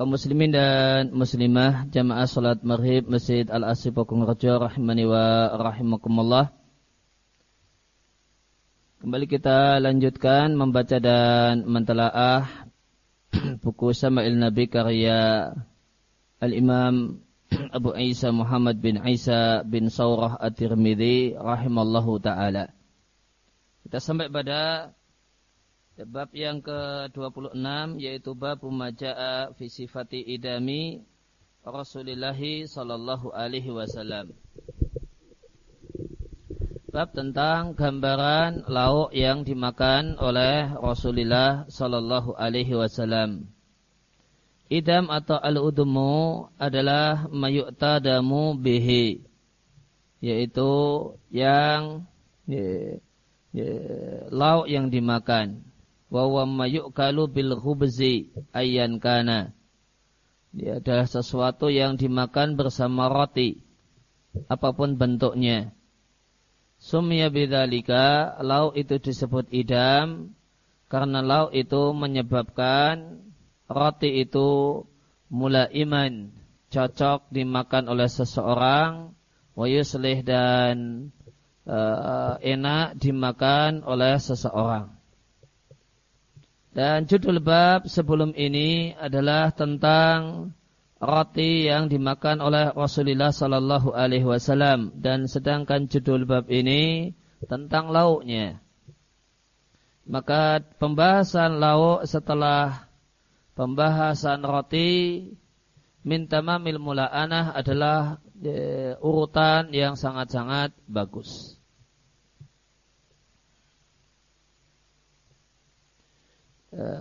kaum muslimin dan muslimah jamaah salat maghrib Masjid Al-Asif Pakung Rejo rahimani wa rahimakumullah. Kembali kita lanjutkan membaca dan mentelaah buku Sama'il Nabi karya Al-Imam Abu Isa Muhammad bin Isa bin Saurah At-Tirmidzi rahimallahu taala. Kita sampai pada Bab yang ke-26 yaitu bab majaa fi sifati idami Rasulullah sallallahu alaihi wasallam. Bab tentang gambaran lauk yang dimakan oleh Rasulullah sallallahu alaihi wasallam. Idam atau al-udumu adalah mayu'tadamu bihi yaitu yang ya, ya, lauk yang dimakan wa huwa mayukalu bil khubzi ayyan kana. Dia adalah sesuatu yang dimakan bersama roti apa pun bentuknya. Sumya bidzalika lau itu disebut idam karena lau itu menyebabkan roti itu mula iman cocok dimakan oleh seseorang wa yuslih dan uh, enak dimakan oleh seseorang. Dan judul bab sebelum ini adalah tentang roti yang dimakan oleh Rasulullah Sallallahu Alaihi Wasallam dan sedangkan judul bab ini tentang lauknya. Maka pembahasan lauk setelah pembahasan roti minta mamil mula'anah adalah e, urutan yang sangat-sangat bagus.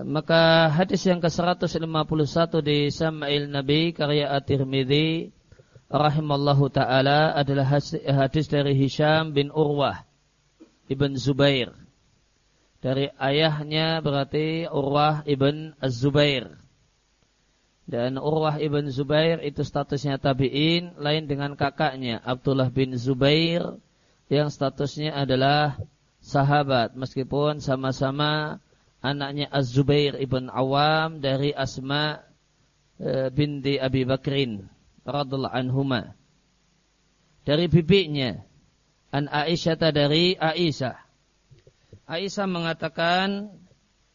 Maka hadis yang ke-151 di Sama'il Nabi karya At-Tirmidzi rahimallahu taala adalah hadis dari Hisham bin Urwah ibn Zubair. Dari ayahnya berarti Urwah ibn Az-Zubair. Dan Urwah ibn Zubair itu statusnya tabi'in lain dengan kakaknya Abdullah bin Zubair yang statusnya adalah sahabat meskipun sama-sama anaknya Az-Zubair ibn Awam dari Asma e, binti Abi Bakrin radhiallahu anhuma. Dari bibinya An Aisyah dari Aisyah. Aisyah mengatakan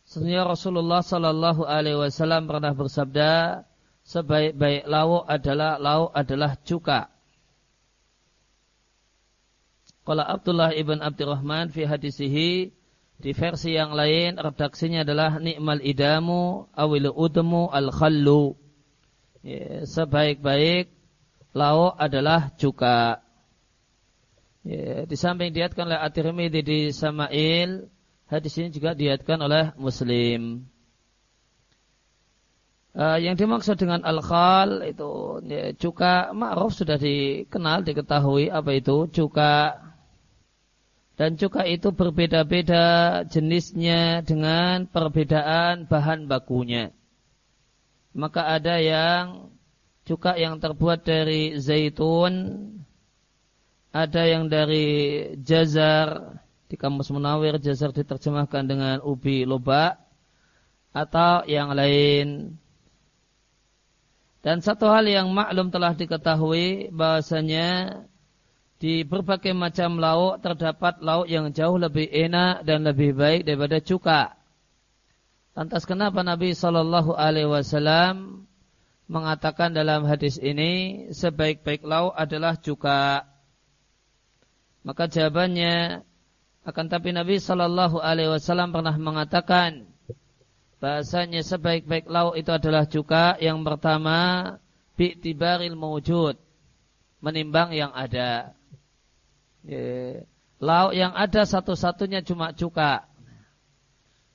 Sesungguhnya Rasulullah Sallallahu Alaihi Wasallam pernah bersabda, sebaik-baik lauk adalah lauk adalah cuka. Kalau Abdullah ibn Abdurrahman fi hadisihi di versi yang lain redaksinya adalah nikmal idamu awil udmu al khallu. Ya, sebaik-baik lauk adalah cuka. Ya, di samping diatkan oleh At-Tirmidzi di Sama'il, hadis ini juga diatkan oleh Muslim. Uh, yang dimaksud dengan al-khal itu ya, cuka ma'ruf sudah dikenal diketahui apa itu cuka dan cuka itu berbeda-beda jenisnya dengan perbedaan bahan bakunya. Maka ada yang cuka yang terbuat dari zaitun, ada yang dari jazar, di kamus munawir jazar diterjemahkan dengan ubi loba, atau yang lain. Dan satu hal yang maklum telah diketahui bahasanya di berbagai macam lauk terdapat lauk yang jauh lebih enak dan lebih baik daripada cuka. Lantas kenapa Nabi Shallallahu Alaihi Wasallam mengatakan dalam hadis ini sebaik-baik lauk adalah cuka? Maka jawabannya akan tapi Nabi Shallallahu Alaihi Wasallam pernah mengatakan bahasanya sebaik-baik lauk itu adalah cuka. Yang pertama bi'tibaril mewujud menimbang yang ada. Ya. Lauk yang ada satu-satunya cuma cuka.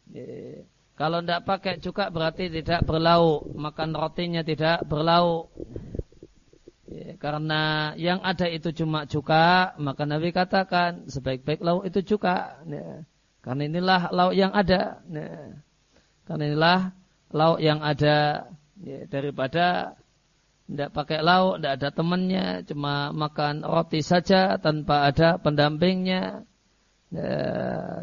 Ya. Kalau tidak pakai cuka berarti tidak berlauk. Makan rotinya tidak berlauk. Ya, karena yang ada itu cuma cuka, maka Nabi katakan sebaik-baik lauk itu cuka. Ya, karena inilah lauk yang ada. Ya, karena inilah lauk yang ada ya, daripada tidak pakai lauk, tidak ada temannya, cuma makan roti saja tanpa ada pendampingnya. Ya,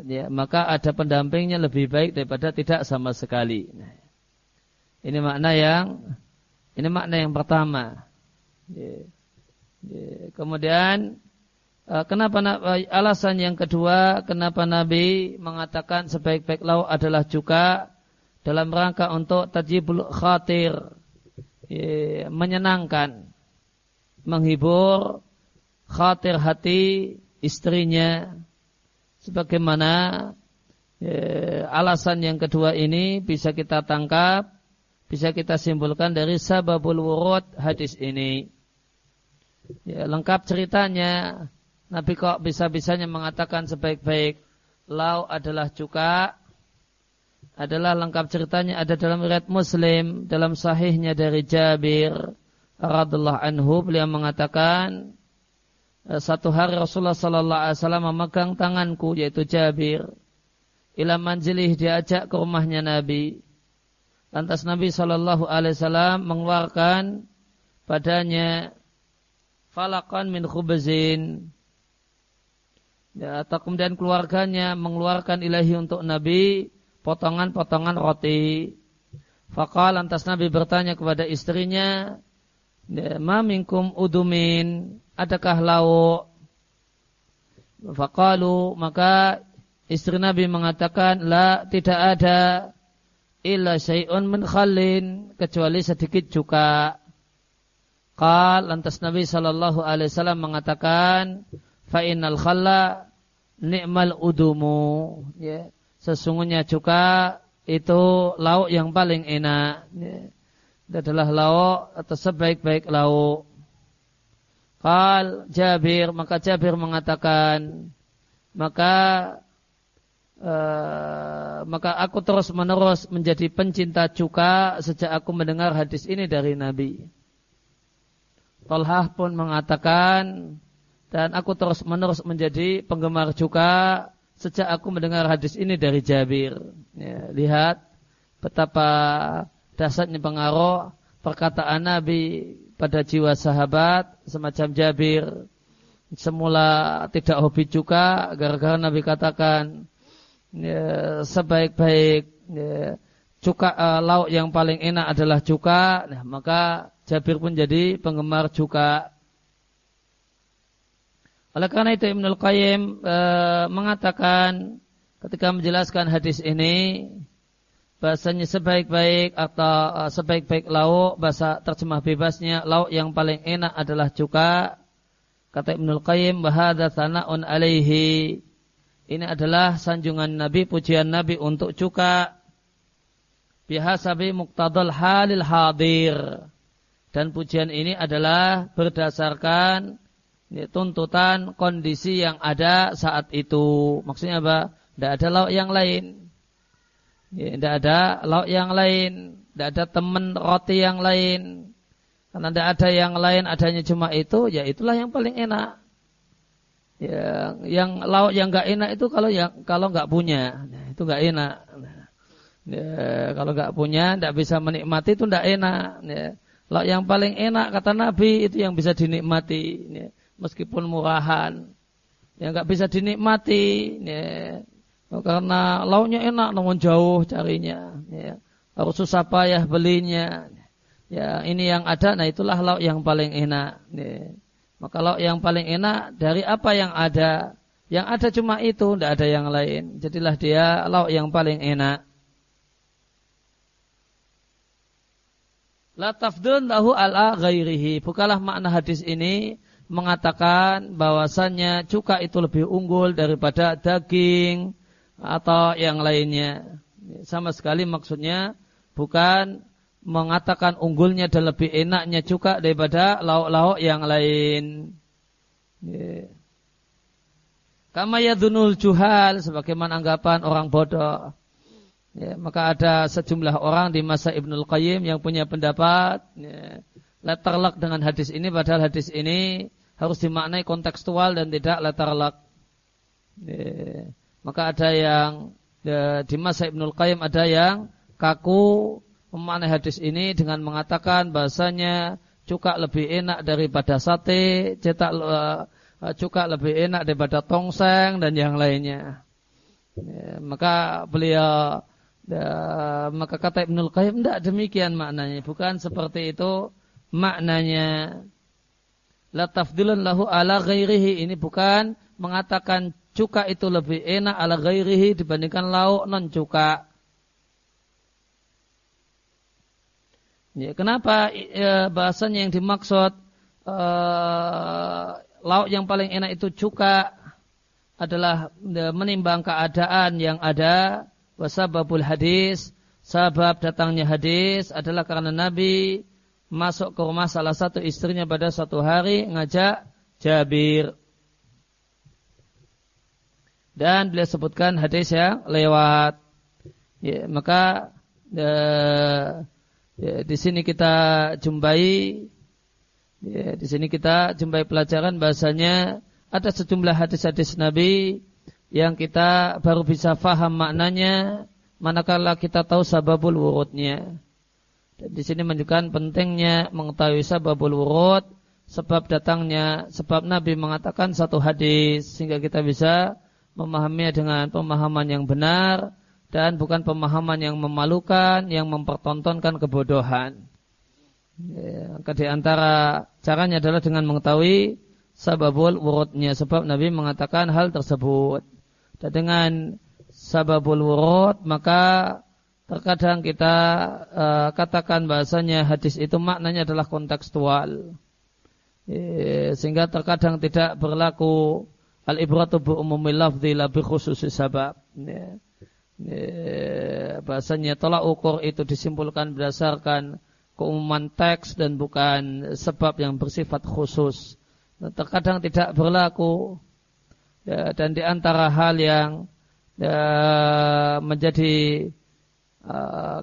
ya, maka ada pendampingnya lebih baik daripada tidak sama sekali. Nah, ini makna yang ini makna yang pertama. Ya, ya, kemudian eh, kenapa eh, alasan yang kedua kenapa Nabi mengatakan sebaik-baik lauk adalah juga dalam rangka untuk tajibul khatir ya, menyenangkan menghibur khatir hati istrinya. Sebagaimana ya, alasan yang kedua ini bisa kita tangkap bisa kita simpulkan dari sababul wurud hadis ini. Ya, lengkap ceritanya. Nabi kok bisa-bisanya mengatakan sebaik-baik lau adalah cuka adalah lengkap ceritanya ada dalam riwayat Muslim dalam sahihnya dari Jabir radhiallahu anhu beliau mengatakan eh, satu hari Rasulullah sallallahu alaihi wasallam memegang tanganku yaitu Jabir ila manzilih diajak ke rumahnya Nabi. Lantas Nabi sallallahu alaihi wasallam mengeluarkan padanya falakan min khubzin. Ya, atau kemudian keluarganya mengeluarkan ilahi untuk Nabi potongan-potongan roti. Fakal lantas Nabi bertanya kepada istrinya, ya, Ma minkum udumin, adakah lauk? Fakalu, maka istri Nabi mengatakan, La, tidak ada, illa syai'un min khalin, kecuali sedikit juga. Kal, lantas Nabi Shallallahu Alaihi Wasallam mengatakan, Fa'inal khalla ni'mal udumu. Ya sesungguhnya juga itu lauk yang paling enak. Itu adalah lauk atau sebaik-baik lauk. Kal Jabir, maka Jabir mengatakan, maka uh, maka aku terus menerus menjadi pencinta cuka sejak aku mendengar hadis ini dari Nabi. Tolhah pun mengatakan, dan aku terus menerus menjadi penggemar cuka sejak aku mendengar hadis ini dari Jabir. Ya, lihat betapa dasarnya pengaruh perkataan Nabi pada jiwa sahabat semacam Jabir. Semula tidak hobi juga gara-gara Nabi katakan ya, sebaik-baik ya, cuka uh, lauk yang paling enak adalah cuka. Nah, maka Jabir pun jadi penggemar cuka oleh karena itu Ibnul Qayyim e, mengatakan ketika menjelaskan hadis ini bahasanya sebaik-baik atau e, sebaik-baik lauk bahasa terjemah bebasnya lauk yang paling enak adalah cuka. Kata Ibnul Qayyim bahada sana'un alaihi. Ini adalah sanjungan Nabi pujian Nabi untuk cuka. Bihasabi muqtadal halil hadir. Dan pujian ini adalah berdasarkan ini tuntutan kondisi yang ada saat itu. Maksudnya apa? Tidak ada lauk yang lain. Tidak ada lauk yang lain. Tidak ada teman roti yang lain. Karena tidak ada yang lain, adanya cuma itu, ya itulah yang paling enak. Ya, yang lauk yang nggak enak itu kalau yang kalau nggak punya, nah, itu nggak enak. Ya, kalau nggak punya, tidak bisa menikmati itu tidak enak. Ya. Lauk yang paling enak kata Nabi itu yang bisa dinikmati. Ya meskipun murahan ya nggak bisa dinikmati ya. karena lauknya enak namun jauh carinya ya. harus susah payah belinya ya ini yang ada nah itulah lauk yang paling enak ya. maka lauk yang paling enak dari apa yang ada yang ada cuma itu tidak ada yang lain jadilah dia lauk yang paling enak La tafdun lahu ala ghairihi. Bukalah makna hadis ini mengatakan bahwasannya cuka itu lebih unggul daripada daging atau yang lainnya. Sama sekali maksudnya bukan mengatakan unggulnya dan lebih enaknya cuka daripada lauk-lauk yang lain. Kama yadunul juhal sebagaimana anggapan orang bodoh. Ya, maka ada sejumlah orang di masa Ibnul Qayyim yang punya pendapat ya, dengan hadis ini padahal hadis ini harus dimaknai kontekstual dan tidak luck. Ya. Maka ada yang ya, di masa Ibnul Qayyim ada yang kaku memaknai hadis ini dengan mengatakan bahasanya cuka lebih enak daripada sate, cetak uh, cuka lebih enak daripada tongseng dan yang lainnya. Ya, maka beliau ya, maka kata Ibnul Qayyim tidak demikian maknanya, bukan seperti itu maknanya. La tafdilun lahu ala ghairihi ini bukan mengatakan cuka itu lebih enak ala ghairihi dibandingkan lauk non cuka. Ya, kenapa ya, bahasanya yang dimaksud uh, lauk yang paling enak itu cuka adalah ya, menimbang keadaan yang ada wasababul hadis sabab datangnya hadis adalah karena Nabi masuk ke rumah salah satu istrinya pada suatu hari ngajak Jabir. Dan beliau sebutkan hadis yang lewat. Ya, maka ya, ya, di sini kita jumpai ya, di sini kita jumpai pelajaran bahasanya ada sejumlah hadis-hadis Nabi yang kita baru bisa faham maknanya manakala kita tahu sababul wurudnya. Di sini menunjukkan pentingnya mengetahui sababul wurud, sebab datangnya, sebab Nabi mengatakan satu hadis sehingga kita bisa memahaminya dengan pemahaman yang benar dan bukan pemahaman yang memalukan, yang mempertontonkan kebodohan. Ya, di antara caranya adalah dengan mengetahui sababul wurudnya, sebab Nabi mengatakan hal tersebut. Dan dengan sababul wurud maka Terkadang kita uh, katakan bahasanya hadis itu maknanya adalah kontekstual. E, sehingga terkadang tidak berlaku al-ibratu bi umumil lafzi la bi khususi sabab. E, e, bahasanya tolak ukur itu disimpulkan berdasarkan keumuman teks dan bukan sebab yang bersifat khusus. Nah, terkadang tidak berlaku ya, dan di antara hal yang ya, menjadi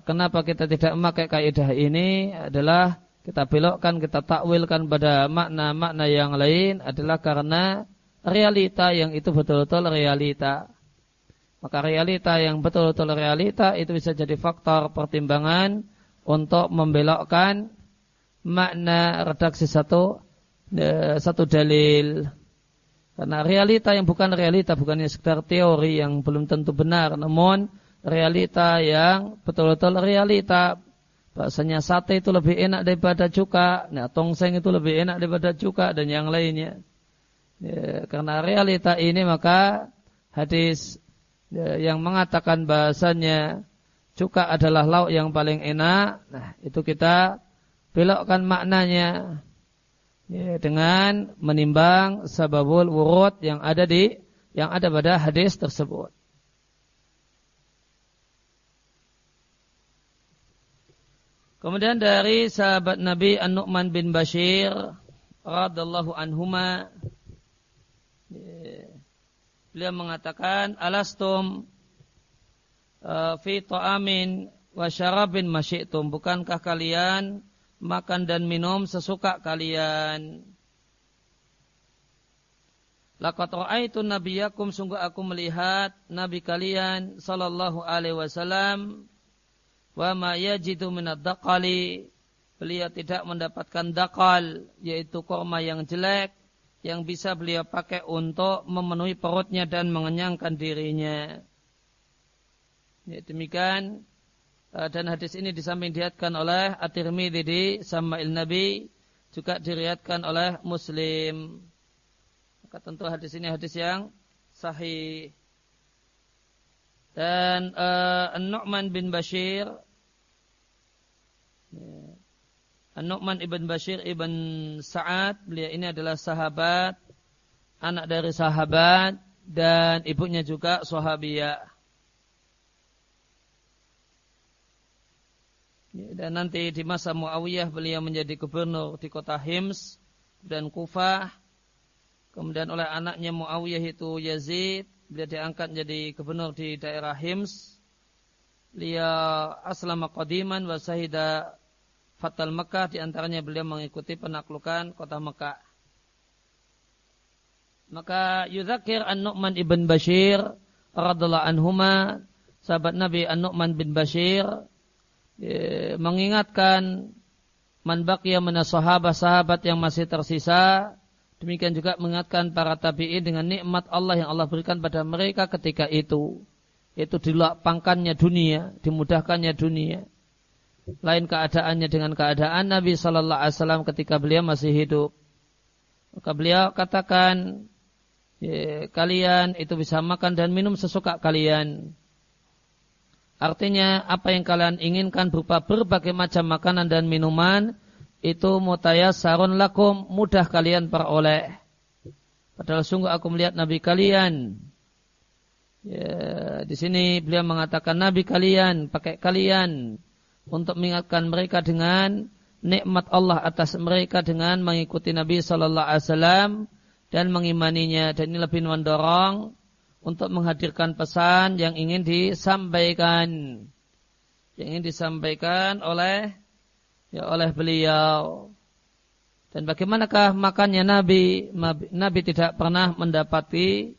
kenapa kita tidak memakai kaidah ini adalah kita belokkan, kita takwilkan pada makna-makna yang lain adalah karena realita yang itu betul-betul realita. Maka realita yang betul-betul realita itu bisa jadi faktor pertimbangan untuk membelokkan makna redaksi satu eh, satu dalil. Karena realita yang bukan realita, bukannya sekedar teori yang belum tentu benar, namun realita yang betul-betul realita. Bahasanya sate itu lebih enak daripada cuka, nah tongseng itu lebih enak daripada cuka dan yang lainnya. Ya, karena realita ini maka hadis ya, yang mengatakan bahasanya cuka adalah lauk yang paling enak, nah itu kita belokkan maknanya ya, dengan menimbang sababul wurud yang ada di yang ada pada hadis tersebut. Kemudian dari sahabat Nabi An-Nu'man bin Bashir radallahu anhuma beliau mengatakan alastum uh, fi ta'amin wa syarabin masyitum? Bukankah kalian makan dan minum sesuka kalian? Laqad ra'aitu nabiyakum sungguh aku melihat nabi kalian sallallahu alaihi wasallam wa ma yajidu minad daqali beliau tidak mendapatkan dakal yaitu korma yang jelek yang bisa beliau pakai untuk memenuhi perutnya dan mengenyangkan dirinya. Ya, demikian eh, dan hadis ini di samping oleh At-Tirmidzi di Sama'il Nabi juga diriatkan oleh Muslim. Maka tentu hadis ini hadis yang sahih. Dan uh, An-Nu'man bin Bashir. Ya. An-Nu'man ibn Bashir ibn Sa'ad. Beliau ini adalah sahabat. Anak dari sahabat. Dan ibunya juga sahabiyah ya, dan nanti di masa Muawiyah beliau menjadi gubernur di kota Hims dan Kufah. Kemudian oleh anaknya Muawiyah itu Yazid beliau diangkat menjadi gubernur di daerah Hims. Dia aslama qadiman wa sahida Fatal Mekah di antaranya beliau mengikuti penaklukan kota Mekah. Maka yudhakir An-Nu'man ibn Bashir radhiallahu anhuma sahabat Nabi An-Nu'man bin Bashir e, mengingatkan man baqiya sahabat-sahabat yang masih tersisa demikian juga mengingatkan para tabi'in dengan nikmat Allah yang Allah berikan pada mereka ketika itu. Yaitu dilapangkannya dunia dimudahkannya dunia. Lain keadaannya dengan keadaan Nabi Shallallahu Alaihi Wasallam ketika beliau masih hidup. Maka beliau katakan kalian itu bisa makan dan minum sesuka kalian. Artinya apa yang kalian inginkan berupa berbagai macam makanan dan minuman itu sarun lakum mudah kalian peroleh. Padahal sungguh aku melihat Nabi kalian. Ya, di sini beliau mengatakan Nabi kalian, pakai kalian untuk mengingatkan mereka dengan nikmat Allah atas mereka dengan mengikuti Nabi Shallallahu Alaihi Wasallam dan mengimaninya. Dan ini lebih mendorong untuk menghadirkan pesan yang ingin disampaikan yang ingin disampaikan oleh ya oleh beliau. Dan bagaimanakah makannya Nabi? Nabi tidak pernah mendapati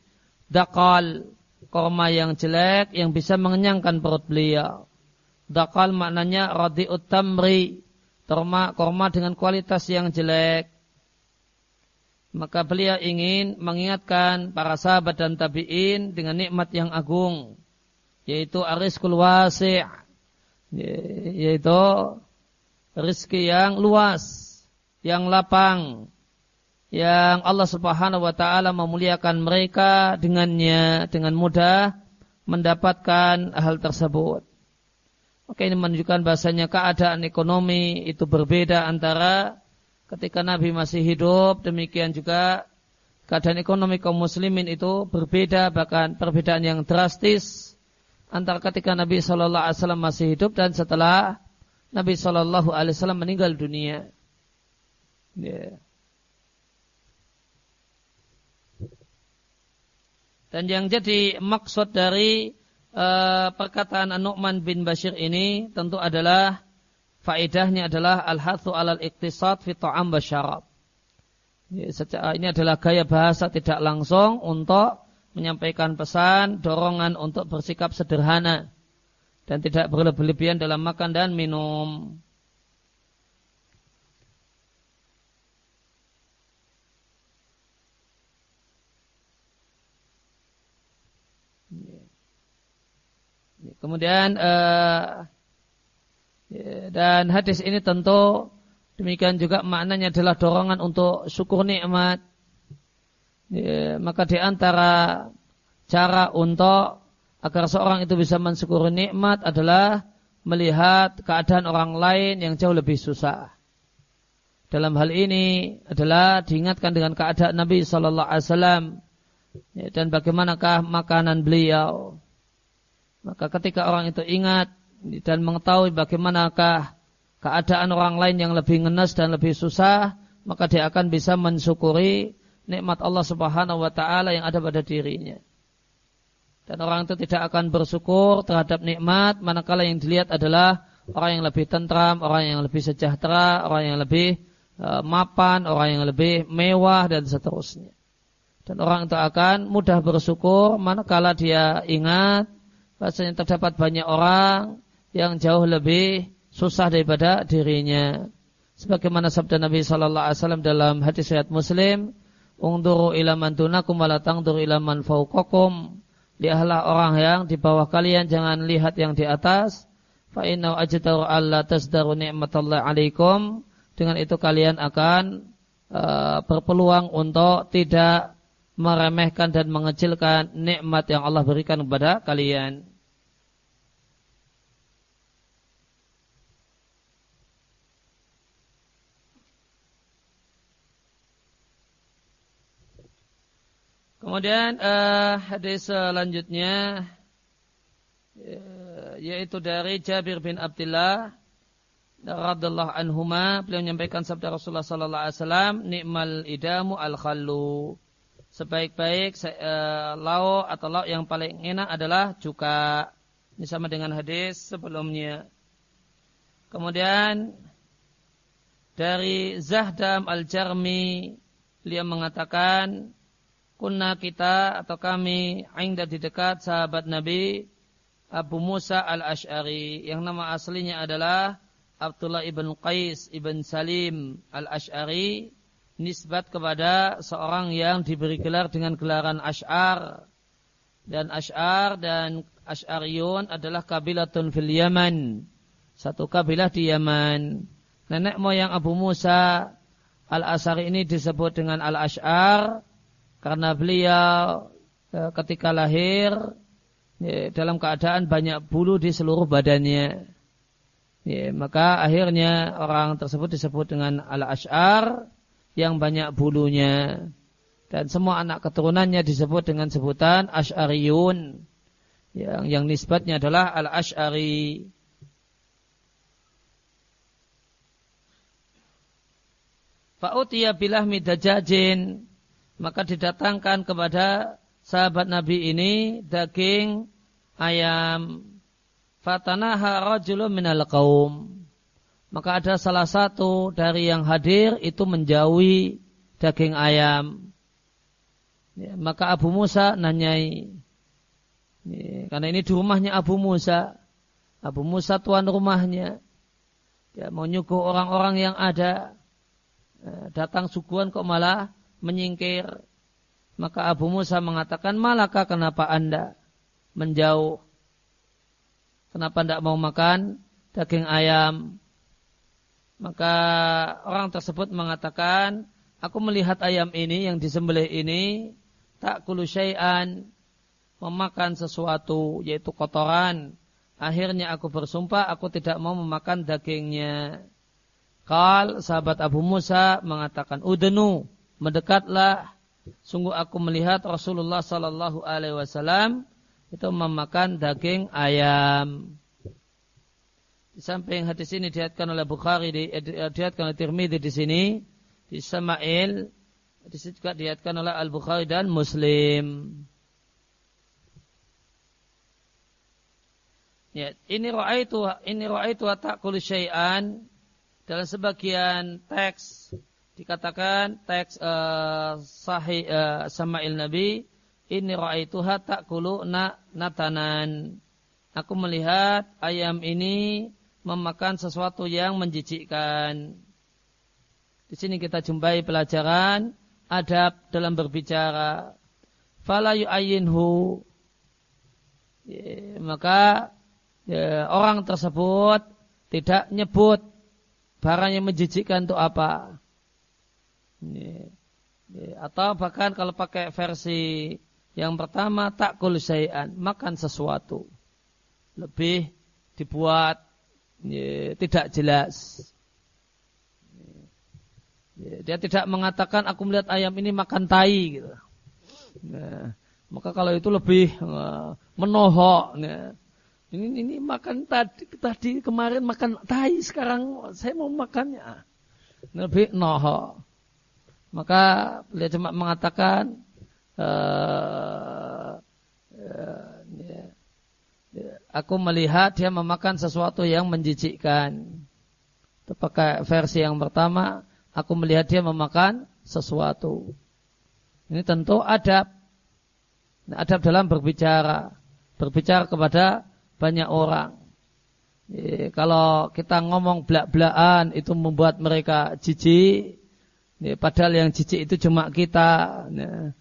dakal korma yang jelek yang bisa mengenyangkan perut beliau. Dakal maknanya radiut tamri korma korma dengan kualitas yang jelek. Maka beliau ingin mengingatkan para sahabat dan tabi'in dengan nikmat yang agung yaitu ariskul wasi' yaitu rezeki yang luas yang lapang yang Allah Subhanahu wa taala memuliakan mereka dengannya dengan mudah mendapatkan hal tersebut. Maka ini menunjukkan bahasanya keadaan ekonomi itu berbeda antara ketika Nabi masih hidup, demikian juga keadaan ekonomi kaum muslimin itu berbeda, bahkan perbedaan yang drastis antara ketika Nabi Shallallahu Alaihi Wasallam masih hidup dan setelah Nabi Shallallahu Alaihi Wasallam meninggal dunia. Yeah. Dan yang jadi maksud dari uh, perkataan An-Nu'man bin Bashir ini tentu adalah faedahnya adalah al-hathu alal iktisad fi ta'am wa syarab. Ini adalah gaya bahasa tidak langsung untuk menyampaikan pesan, dorongan untuk bersikap sederhana dan tidak berlebihan dalam makan dan minum. Kemudian Ya, dan hadis ini tentu demikian juga maknanya adalah dorongan untuk syukur nikmat. Ya, maka di antara cara untuk agar seorang itu bisa mensyukuri nikmat adalah melihat keadaan orang lain yang jauh lebih susah. Dalam hal ini adalah diingatkan dengan keadaan Nabi Shallallahu Alaihi Wasallam ya, dan bagaimanakah makanan beliau. Maka ketika orang itu ingat dan mengetahui bagaimanakah keadaan orang lain yang lebih ngenes dan lebih susah, maka dia akan bisa mensyukuri nikmat Allah Subhanahu wa taala yang ada pada dirinya. Dan orang itu tidak akan bersyukur terhadap nikmat manakala yang dilihat adalah orang yang lebih tentram, orang yang lebih sejahtera, orang yang lebih uh, mapan, orang yang lebih mewah dan seterusnya. Dan orang itu akan mudah bersyukur manakala dia ingat bahasanya terdapat banyak orang yang jauh lebih susah daripada dirinya. Sebagaimana sabda Nabi Shallallahu Alaihi Wasallam dalam hadis riwayat Muslim, "Ungduru ila man dunakum wa tangduru ila man fawqakum." Lihatlah orang yang di bawah kalian, jangan lihat yang di atas. Fa inna ajdaru alla tasdaru ni'matallahi alaikum. Dengan itu kalian akan uh, berpeluang untuk tidak meremehkan dan mengecilkan nikmat yang Allah berikan kepada kalian. Kemudian uh, hadis selanjutnya uh, yaitu dari Jabir bin Abdullah radhiyallahu anhuma. Beliau menyampaikan sabda Rasulullah sallallahu alaihi wasallam nikmal idamu al khallu sebaik-baik uh, lauk atau lauk yang paling enak adalah cuka. Ini sama dengan hadis sebelumnya. Kemudian dari Zahdam Al-Jarmi beliau mengatakan kunna kita atau kami ainda di dekat sahabat Nabi Abu Musa Al-Ash'ari. Yang nama aslinya adalah Abdullah ibn Qais ibn Salim Al-Ash'ari. Nisbat kepada seorang yang diberi gelar dengan gelaran Ash'ar. Dan Ash'ar dan Ash'ariyun adalah kabilatun fil Yaman. Satu kabilah di Yaman. Nenek moyang Abu Musa Al-Asari ini disebut dengan Al-Ash'ar karena beliau e, ketika lahir e, dalam keadaan banyak bulu di seluruh badannya. Ya, maka akhirnya orang tersebut disebut dengan Al-Ash'ar yang banyak bulunya. Dan semua anak keturunannya disebut dengan sebutan Ash'ariyun. Yang, yang nisbatnya adalah Al-Ash'ari. Fa'utiya bilah midajajin. Maka didatangkan kepada sahabat Nabi ini daging ayam. Fatanaha rajulun minal kaum. Maka ada salah satu dari yang hadir itu menjauhi daging ayam. Ya, maka Abu Musa nanyai. Ya, karena ini di rumahnya Abu Musa. Abu Musa tuan rumahnya. Dia mau nyuguh orang-orang yang ada. Eh, datang suguhan kok malah menyingkir. Maka Abu Musa mengatakan, malaka kenapa anda menjauh? Kenapa tidak mau makan daging ayam? Maka orang tersebut mengatakan, aku melihat ayam ini yang disembelih ini, tak kulu syai'an, memakan sesuatu, yaitu kotoran. Akhirnya aku bersumpah, aku tidak mau memakan dagingnya. Kal sahabat Abu Musa mengatakan, Udenu, mendekatlah. Sungguh aku melihat Rasulullah Sallallahu Alaihi Wasallam itu memakan daging ayam. Di samping hadis ini diatkan oleh Bukhari, di, eh, diatkan oleh Tirmidzi di sini, di Sama'il, di sini juga diatkan oleh Al Bukhari dan Muslim. Ya, ini ra'aitu ini ra'aitu ta'kulu syai'an dalam sebagian teks dikatakan teks uh, sahih uh, Sama'il Nabi ini ra'aituha ta'kulu na natanan. Aku melihat ayam ini memakan sesuatu yang menjijikkan. Di sini kita jumpai pelajaran adab dalam berbicara. Fala yu'ayinhu. Ya, maka ya, orang tersebut tidak nyebut barang yang menjijikkan itu apa? Atau bahkan kalau pakai versi yang pertama tak sayan, makan sesuatu. Lebih dibuat tidak jelas. Dia tidak mengatakan aku melihat ayam ini makan tai gitu. Nah, maka kalau itu lebih uh, menohok. Nah, ini ini makan tadi tadi kemarin makan tai sekarang saya mau makannya. Lebih noho. Maka beliau cuma mengatakan uh, uh, ya, aku melihat dia memakan sesuatu yang menjijikkan. Itu pakai versi yang pertama, aku melihat dia memakan sesuatu. Ini tentu adab. Adab dalam berbicara. Berbicara kepada banyak orang. Ya, kalau kita ngomong belak-belakan itu membuat mereka jijik. Ya, padahal yang jijik itu cuma kita. Ya,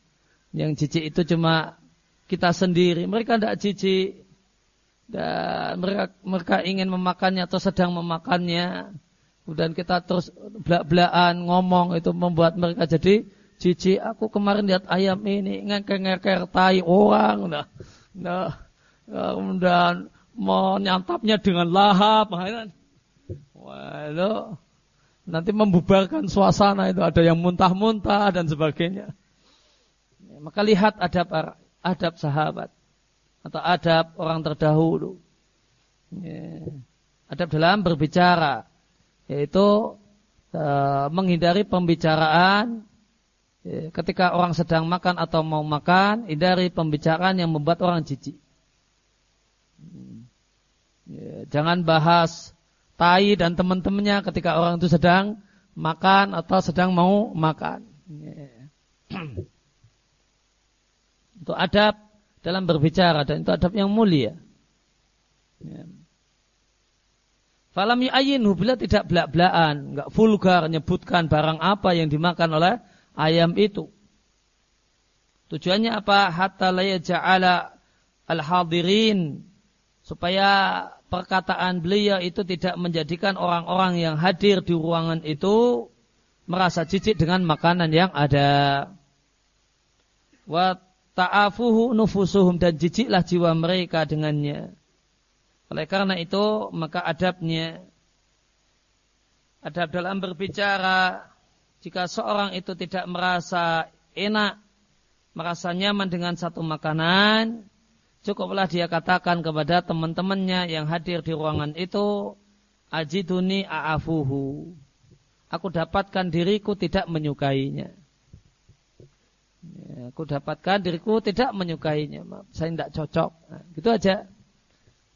yang jijik itu cuma kita sendiri. Mereka tidak jijik. Dan mereka, mereka ingin memakannya atau sedang memakannya. Kemudian kita terus belak-belakan ngomong itu membuat mereka jadi jijik. Aku kemarin lihat ayam ini ngeker-ngeker tai orang. Nah, nah kemudian menyantapnya dengan lahap. Waduh, nanti membubarkan suasana itu ada yang muntah-muntah dan sebagainya. Maka lihat adab adab sahabat atau adab orang terdahulu. Adab dalam berbicara yaitu uh, menghindari pembicaraan ketika orang sedang makan atau mau makan, hindari pembicaraan yang membuat orang jijik. Ya, jangan bahas tai dan teman-temannya ketika orang itu sedang makan atau sedang mau makan. itu adab dalam berbicara dan itu adab yang mulia. Falam yu'ayinhu bila tidak belak-belakan, enggak vulgar menyebutkan barang apa yang dimakan oleh ayam itu. Tujuannya apa? Hatta la ja'ala al-hadirin supaya perkataan beliau itu tidak menjadikan orang-orang yang hadir di ruangan itu merasa jijik dengan makanan yang ada. Wa ta'afuhu nufusuhum dan jijiklah jiwa mereka dengannya. Oleh karena itu, maka adabnya, adab dalam berbicara, jika seorang itu tidak merasa enak, merasa nyaman dengan satu makanan, cukuplah dia katakan kepada teman-temannya yang hadir di ruangan itu, ajiduni a'afuhu. Aku dapatkan diriku tidak menyukainya. Ya, aku dapatkan diriku tidak menyukainya. Saya tidak cocok. Nah, gitu aja.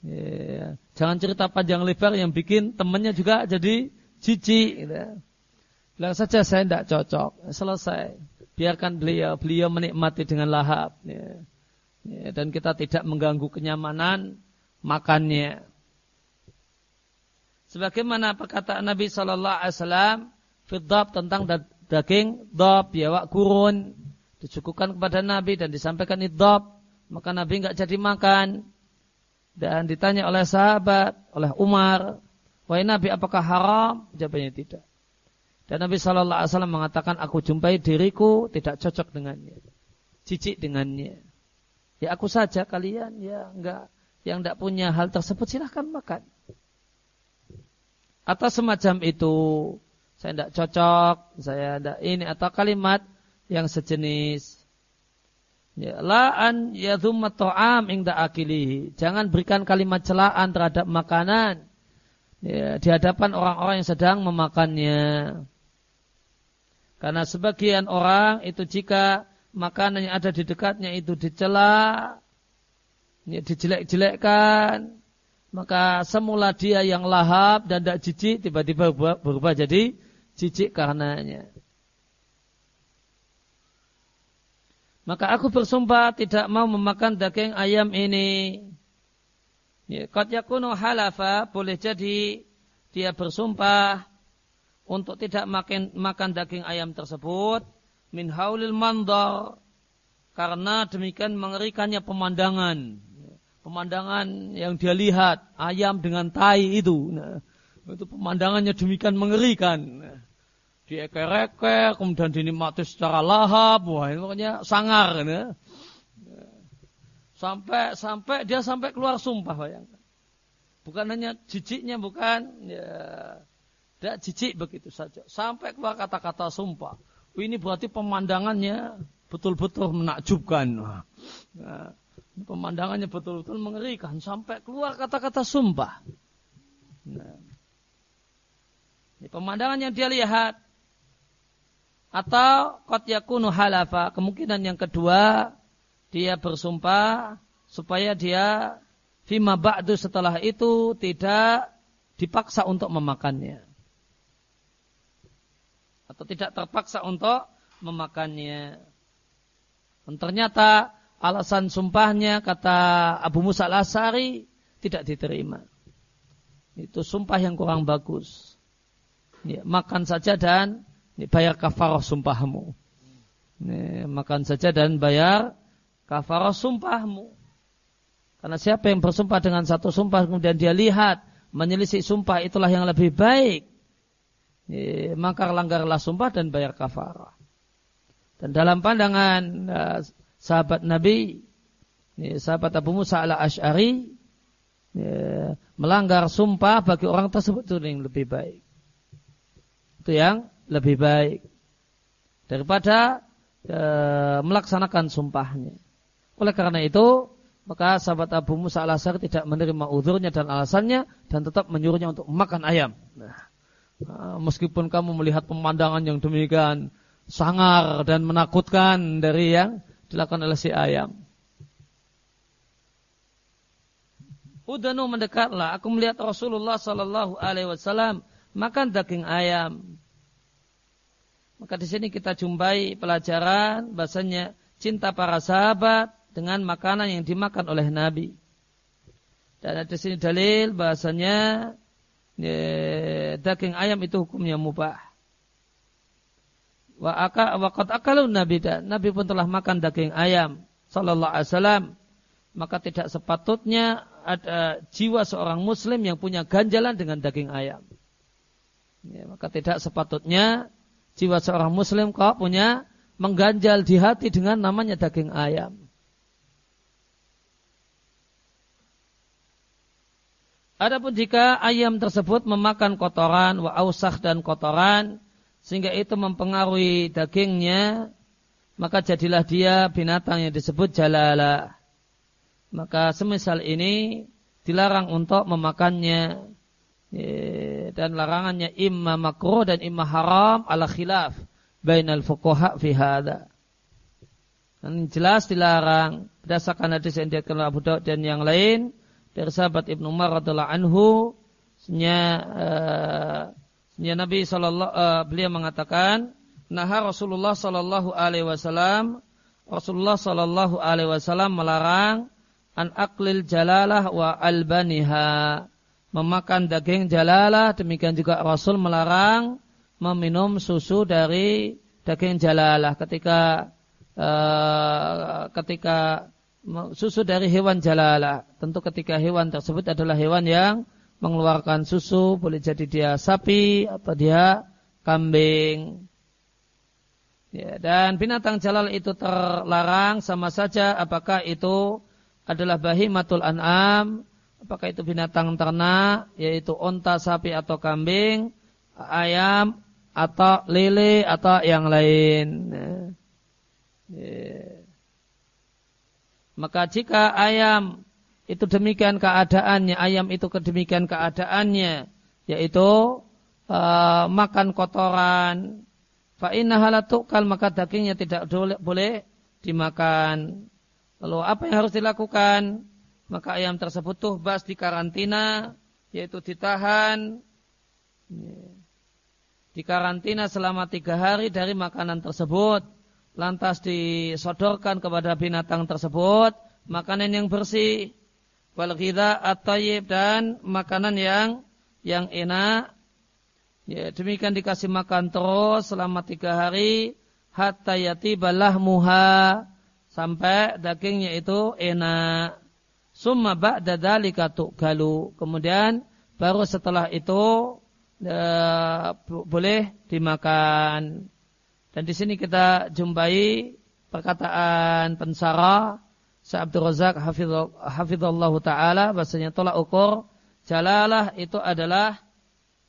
Ya, jangan cerita panjang lebar yang bikin temannya juga jadi jijik. Gitu. Bilang saja saya tidak cocok. Selesai. Biarkan beliau, beliau menikmati dengan lahap. Ya. Ya, dan kita tidak mengganggu kenyamanan makannya. Sebagaimana perkataan Nabi Shallallahu Alaihi Wasallam, fitdab tentang daging dab, biawak kurun, dicukupkan kepada Nabi dan disampaikan idab, maka Nabi nggak jadi makan dan ditanya oleh sahabat, oleh Umar, wahai Nabi apakah haram? Jawabannya tidak. Dan Nabi Shallallahu Alaihi Wasallam mengatakan, aku jumpai diriku tidak cocok dengannya, cicik dengannya. Ya aku saja kalian ya enggak yang tidak punya hal tersebut silahkan makan. Atau semacam itu, saya tidak cocok, saya tidak ini atau kalimat yang sejenis. Ya, la'an yadhumma ta'am ingda akilihi. Jangan berikan kalimat celaan terhadap makanan ya, di hadapan orang-orang yang sedang memakannya. Karena sebagian orang itu jika makanan yang ada di dekatnya itu dicela, ya, dijelek-jelekkan, maka semula dia yang lahap dan tidak jijik tiba-tiba berubah, berubah jadi jijik karenanya. Maka aku bersumpah tidak mau memakan daging ayam ini. Ya, Qad yakunu halafa boleh jadi dia bersumpah untuk tidak makan makan daging ayam tersebut min haulil mandar karena demikian mengerikannya pemandangan pemandangan yang dia lihat ayam dengan tai itu nah, itu pemandangannya demikian mengerikan dieker-eker, kemudian dinikmati secara lahap, wah ini makanya sangar ya. Sampai sampai dia sampai keluar sumpah bayangkan. Bukan hanya jijiknya bukan ya tidak jijik begitu saja. Sampai keluar kata-kata sumpah. Ini berarti pemandangannya betul-betul menakjubkan. Nah, pemandangannya betul-betul mengerikan sampai keluar kata-kata sumpah. Nah, ini pemandangan yang dia lihat atau kot yakunu halafa. Kemungkinan yang kedua, dia bersumpah supaya dia fima ba'du setelah itu tidak dipaksa untuk memakannya. Atau tidak terpaksa untuk memakannya. Dan ternyata alasan sumpahnya kata Abu Musa al-Asari tidak diterima. Itu sumpah yang kurang bagus. Ya, makan saja dan bayar kafarah sumpahmu. Ini, makan saja dan bayar kafarah sumpahmu. Karena siapa yang bersumpah dengan satu sumpah kemudian dia lihat menyelisih sumpah itulah yang lebih baik. Ini, maka langgarlah sumpah dan bayar kafarah. Dan dalam pandangan uh, sahabat Nabi, ini, sahabat Abu Musa al Ashari, melanggar sumpah bagi orang tersebut itu yang lebih baik. Itu yang lebih baik daripada melaksanakan sumpahnya. Oleh karena itu, maka sahabat Abu Musa al Asar tidak menerima udurnya dan alasannya dan tetap menyuruhnya untuk makan ayam. Nah, meskipun kamu melihat pemandangan yang demikian sangar dan menakutkan dari yang dilakukan oleh si ayam. Udanu mendekatlah. Aku melihat Rasulullah Sallallahu Alaihi Wasallam makan daging ayam. Maka di sini kita jumpai pelajaran bahasanya cinta para sahabat dengan makanan yang dimakan oleh Nabi. Dan di sini dalil bahasanya daging ayam itu hukumnya mubah. Wa aka akalun nabi Nabi pun telah makan daging ayam sallallahu alaihi wasallam. Maka tidak sepatutnya ada jiwa seorang muslim yang punya ganjalan dengan daging ayam. Ya, maka tidak sepatutnya jiwa seorang muslim kok punya mengganjal di hati dengan namanya daging ayam. Adapun jika ayam tersebut memakan kotoran, wa ausah dan kotoran, sehingga itu mempengaruhi dagingnya, maka jadilah dia binatang yang disebut jalalah. Maka semisal ini dilarang untuk memakannya dan larangannya imma makruh dan imma haram ala khilaf bainal fuqaha fi hadha. Dan jelas dilarang berdasarkan hadis yang dikatakan Abu Daud dan yang lain dari sahabat Ibnu Umar radhiallahu anhu senya, uh, senya Nabi sallallahu uh, beliau mengatakan nah Rasulullah sallallahu alaihi wasallam Rasulullah sallallahu alaihi wasallam melarang an aklil jalalah wa albaniha memakan daging jalalah. Demikian juga Rasul melarang meminum susu dari daging jalalah. Ketika uh, ketika susu dari hewan jalalah tentu ketika hewan tersebut adalah hewan yang mengeluarkan susu boleh jadi dia sapi atau dia kambing ya, dan binatang jalal itu terlarang sama saja apakah itu adalah bahimatul an'am apakah itu binatang ternak, yaitu onta, sapi atau kambing, ayam atau lele atau yang lain. Ya. Maka jika ayam itu demikian keadaannya, ayam itu kedemikian keadaannya, yaitu uh, makan kotoran, fa'inna halatukal maka dagingnya tidak boleh dimakan. Lalu apa yang harus dilakukan? maka ayam tersebut tuh bas di karantina, yaitu ditahan, di karantina selama tiga hari dari makanan tersebut, lantas disodorkan kepada binatang tersebut, makanan yang bersih, wal atau dan makanan yang yang enak, Ya, demikian dikasih makan terus selama tiga hari hatta yatibalah muha sampai dagingnya itu enak. Summa ba'da dzalika tu'kalu. Kemudian baru setelah itu e, boleh dimakan. Dan di sini kita jumpai perkataan pensara Sa'abdur Razak hafizallah ta'ala bahasanya tolak ukur jalalah itu adalah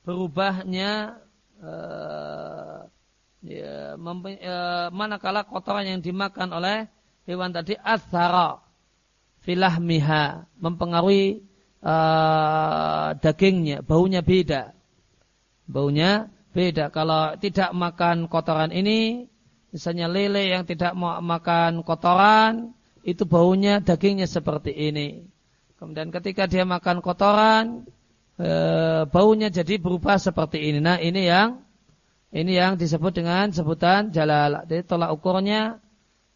berubahnya uh, ya, uh, manakala kotoran yang dimakan oleh hewan tadi athara filahmiha mempengaruhi uh, dagingnya, baunya beda. Baunya beda. Kalau tidak makan kotoran ini, misalnya lele yang tidak mau makan kotoran, itu baunya dagingnya seperti ini. Kemudian ketika dia makan kotoran, e, baunya jadi berubah seperti ini. Nah ini yang ini yang disebut dengan sebutan jalal. Jadi tolak ukurnya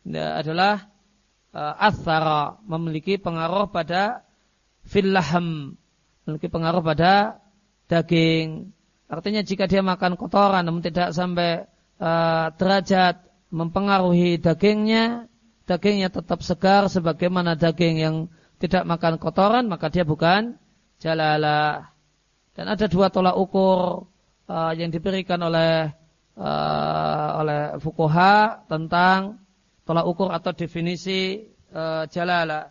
ya, adalah uh, athara memiliki pengaruh pada fillaham memiliki pengaruh pada daging artinya jika dia makan kotoran namun tidak sampai uh, derajat mempengaruhi dagingnya dagingnya tetap segar sebagaimana daging yang tidak makan kotoran maka dia bukan jalalah dan ada dua tolak ukur uh, yang diberikan oleh uh, oleh fukuha tentang tolak ukur atau definisi uh, jalala.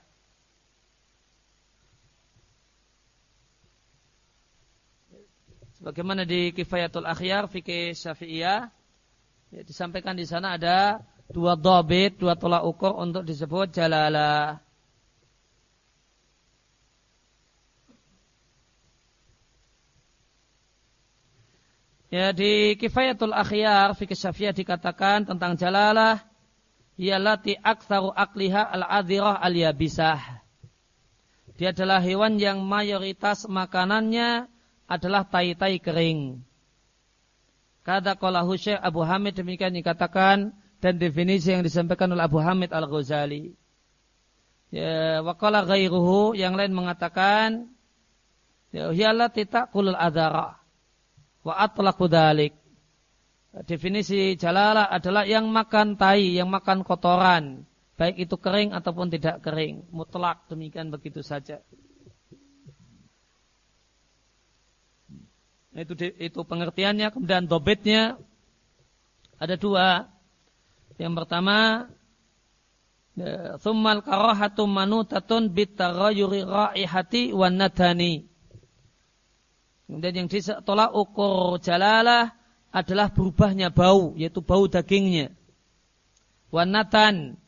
Sebagaimana di Kifayatul Akhyar fikih Syafi'iyah ya, disampaikan di sana ada dua dobit, dua tolak ukur untuk disebut jalala. Ya di Kifayatul Akhyar fikih Syafi'iyah dikatakan tentang jalalah Yalati aktsaru akliha al-adhirah al-yabisah. Dia adalah hewan yang mayoritas makanannya adalah tai-tai kering. Kada qalahu Syekh Abu Hamid demikian dikatakan dan definisi yang disampaikan oleh Abu Hamid Al-Ghazali. Ya, waqala ghairuhu yang lain mengatakan ya hiyalah titaqul adara wa atlaqu dzalik. Definisi jalalah adalah yang makan tai, yang makan kotoran, baik itu kering ataupun tidak kering, mutlak demikian begitu saja. Itu itu pengertiannya, kemudian dobitnya ada dua. Yang pertama, ya, Thummal karahatu manutatun bitagayuri raihati wan nadani. Kemudian yang ditolak ukur jalalah adalah berubahnya bau, yaitu bau dagingnya. Wanatan,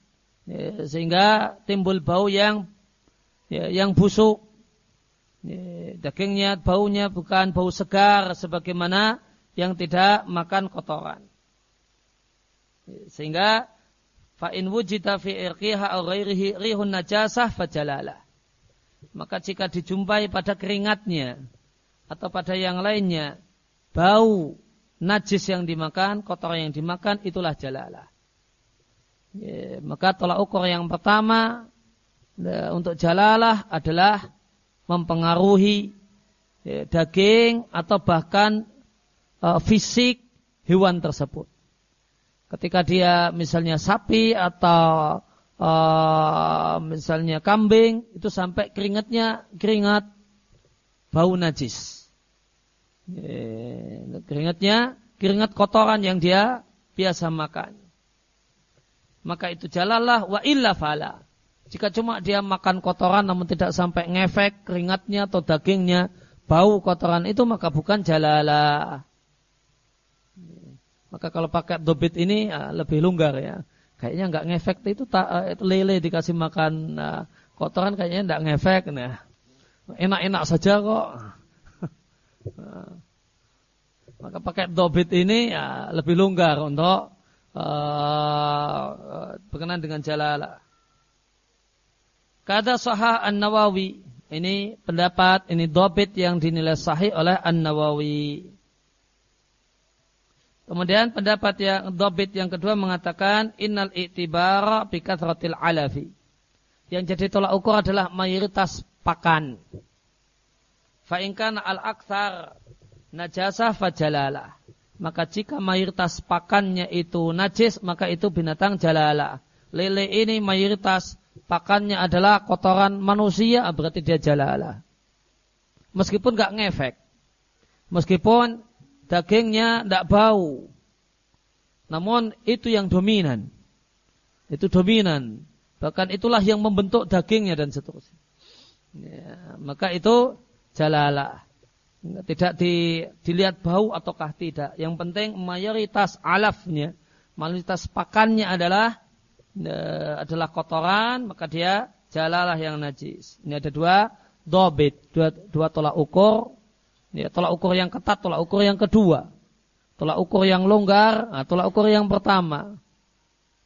ya, sehingga timbul bau yang ya, yang busuk dagingnya baunya bukan bau segar sebagaimana yang tidak makan kotoran. Sehingga fa in wujida fi irqiha aw ghairihi rihun najasah fajalalah. Maka jika dijumpai pada keringatnya atau pada yang lainnya bau najis yang dimakan, kotoran yang dimakan itulah jalalah. Maka tolak ukur yang pertama ya, untuk jalalah adalah mempengaruhi ya, daging atau bahkan uh, fisik hewan tersebut. Ketika dia misalnya sapi atau uh, misalnya kambing itu sampai keringatnya keringat bau najis. Ya, keringatnya keringat kotoran yang dia biasa makan. Maka itu jalalah wa illa fala. Jika cuma dia makan kotoran namun tidak sampai ngefek keringatnya atau dagingnya bau kotoran itu maka bukan jalala. Maka kalau pakai dobit ini ya, lebih longgar ya. Kayaknya nggak ngefek itu, tak, eh, lele dikasih makan nah, kotoran kayaknya nggak ngefek. Nah, enak-enak saja kok. maka pakai dobit ini ya, lebih longgar untuk uh, berkenan dengan jalala. Kata Sahah An-Nawawi. Ini pendapat, ini dobit yang dinilai sahih oleh An-Nawawi. Kemudian pendapat yang dobit yang kedua mengatakan innal i'tibara bi kathratil alafi. Yang jadi tolak ukur adalah mayoritas pakan. Fa in al-aktsar najasah fajalalah. Maka jika mayoritas pakannya itu najis, maka itu binatang jalalah. Lele ini mayoritas pakannya adalah kotoran manusia, berarti dia jalalah. Meskipun gak ngefek. Meskipun dagingnya tidak bau. Namun itu yang dominan. Itu dominan. Bahkan itulah yang membentuk dagingnya dan seterusnya. Ya, maka itu jalalah. Tidak di, dilihat bau ataukah tidak. Yang penting mayoritas alafnya, mayoritas pakannya adalah adalah kotoran, maka dia jalalah yang najis. Ini ada dua dobit, dua, dua tolak ukur. Ya, tolak ukur yang ketat, tolak ukur yang kedua. Tolak ukur yang longgar, nah, tolak ukur yang pertama.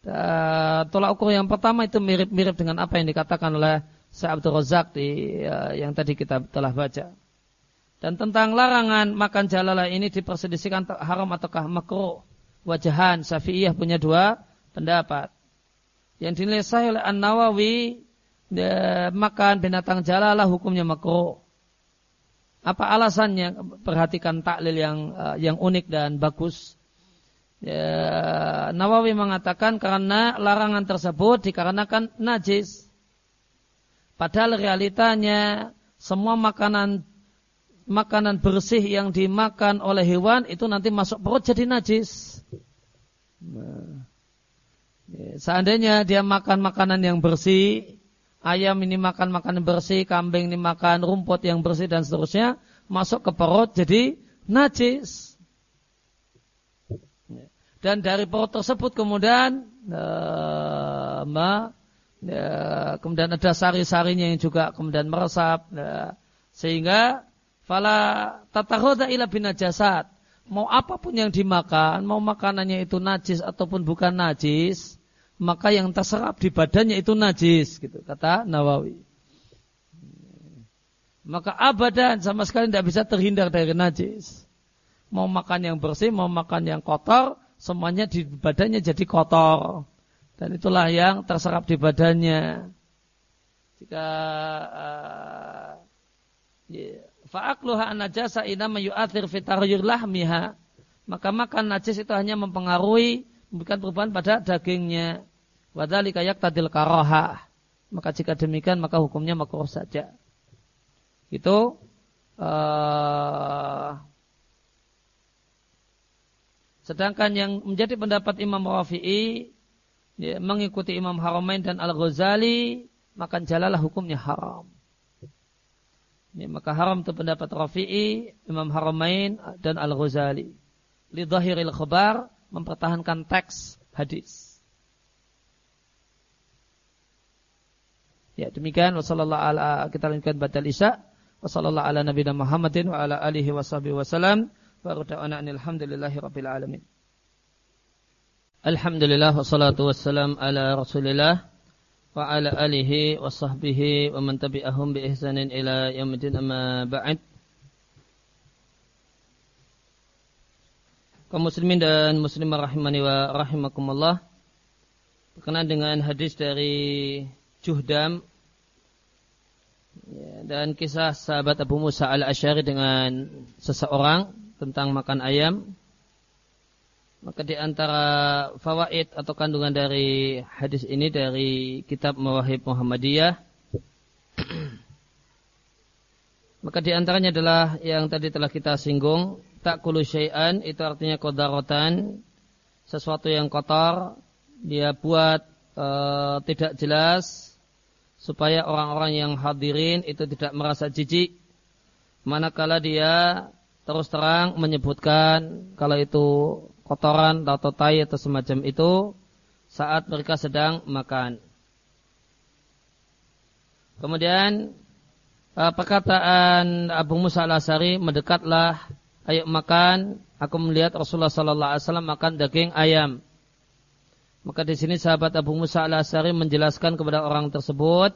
Dan tolak ukur yang pertama itu mirip-mirip dengan apa yang dikatakan oleh Syekh Abdul Razak di, ya, yang tadi kita telah baca. Dan tentang larangan makan jalalah ini dipersedisikan haram ataukah makruh. Wajahan Syafi'iyah punya dua pendapat yang dinilai sahih oleh An-Nawawi makan binatang jalalah hukumnya makruh. Apa alasannya? Perhatikan taklil yang uh, yang unik dan bagus. Ya, Nawawi mengatakan karena larangan tersebut dikarenakan najis. Padahal realitanya semua makanan makanan bersih yang dimakan oleh hewan itu nanti masuk perut jadi najis. Nah. Ya, seandainya dia makan makanan yang bersih, ayam ini makan makanan bersih, kambing ini makan rumput yang bersih dan seterusnya, masuk ke perut jadi najis. Dan dari perut tersebut kemudian ma, ya, kemudian ada sari-sarinya yang juga kemudian meresap ya, sehingga fala tatahoda ila binajasat mau apa pun yang dimakan mau makanannya itu najis ataupun bukan najis maka yang terserap di badannya itu najis gitu kata Nawawi. Maka abadan sama sekali tidak bisa terhindar dari najis. mau makan yang bersih, mau makan yang kotor, semuanya di badannya jadi kotor. Dan itulah yang terserap di badannya. Jika uh, fa'akluha an-najasa inama yu'athir fitaryur lahmiha. Maka makan najis itu hanya mempengaruhi memberikan perubahan pada dagingnya. Wadhalika tadil karoha. Maka jika demikian maka hukumnya makruh saja. Itu uh, sedangkan yang menjadi pendapat Imam Rafi'i ya, mengikuti Imam Haramain dan Al-Ghazali maka jalalah hukumnya haram. Ya, maka haram itu pendapat Rafi'i, Imam Haramain dan Al-Ghazali. Lidhahiril khabar mempertahankan teks hadis. Ya demikian wasallallahu ala kita lanjutkan batal isya wasallallahu ala nabiyina Muhammadin wa ala alihi washabihi wasallam wa rada'ana alhamdulillahi rabbil alamin. Alhamdulillah wassalatu wassalam ala Rasulillah wa ala alihi wa wa man tabi'ahum bi ihsanin ila yaumil amma ba'd kaum muslimin dan muslimah rahimani wa rahimakumullah. Berkenaan dengan hadis dari Juhdam ya, dan kisah sahabat Abu Musa al-Ashari dengan seseorang tentang makan ayam. Maka di antara fawaid atau kandungan dari hadis ini dari kitab Mawahib Muhammadiyah. Maka di antaranya adalah yang tadi telah kita singgung tak kulu syai'an itu artinya kodarotan sesuatu yang kotor dia buat e, tidak jelas supaya orang-orang yang hadirin itu tidak merasa jijik manakala dia terus terang menyebutkan kalau itu kotoran atau tai atau semacam itu saat mereka sedang makan. Kemudian eh, perkataan Abu Musa al-Asari mendekatlah ayo makan. Aku melihat Rasulullah Sallallahu Alaihi Wasallam makan daging ayam. Maka di sini sahabat Abu Musa al-Asari menjelaskan kepada orang tersebut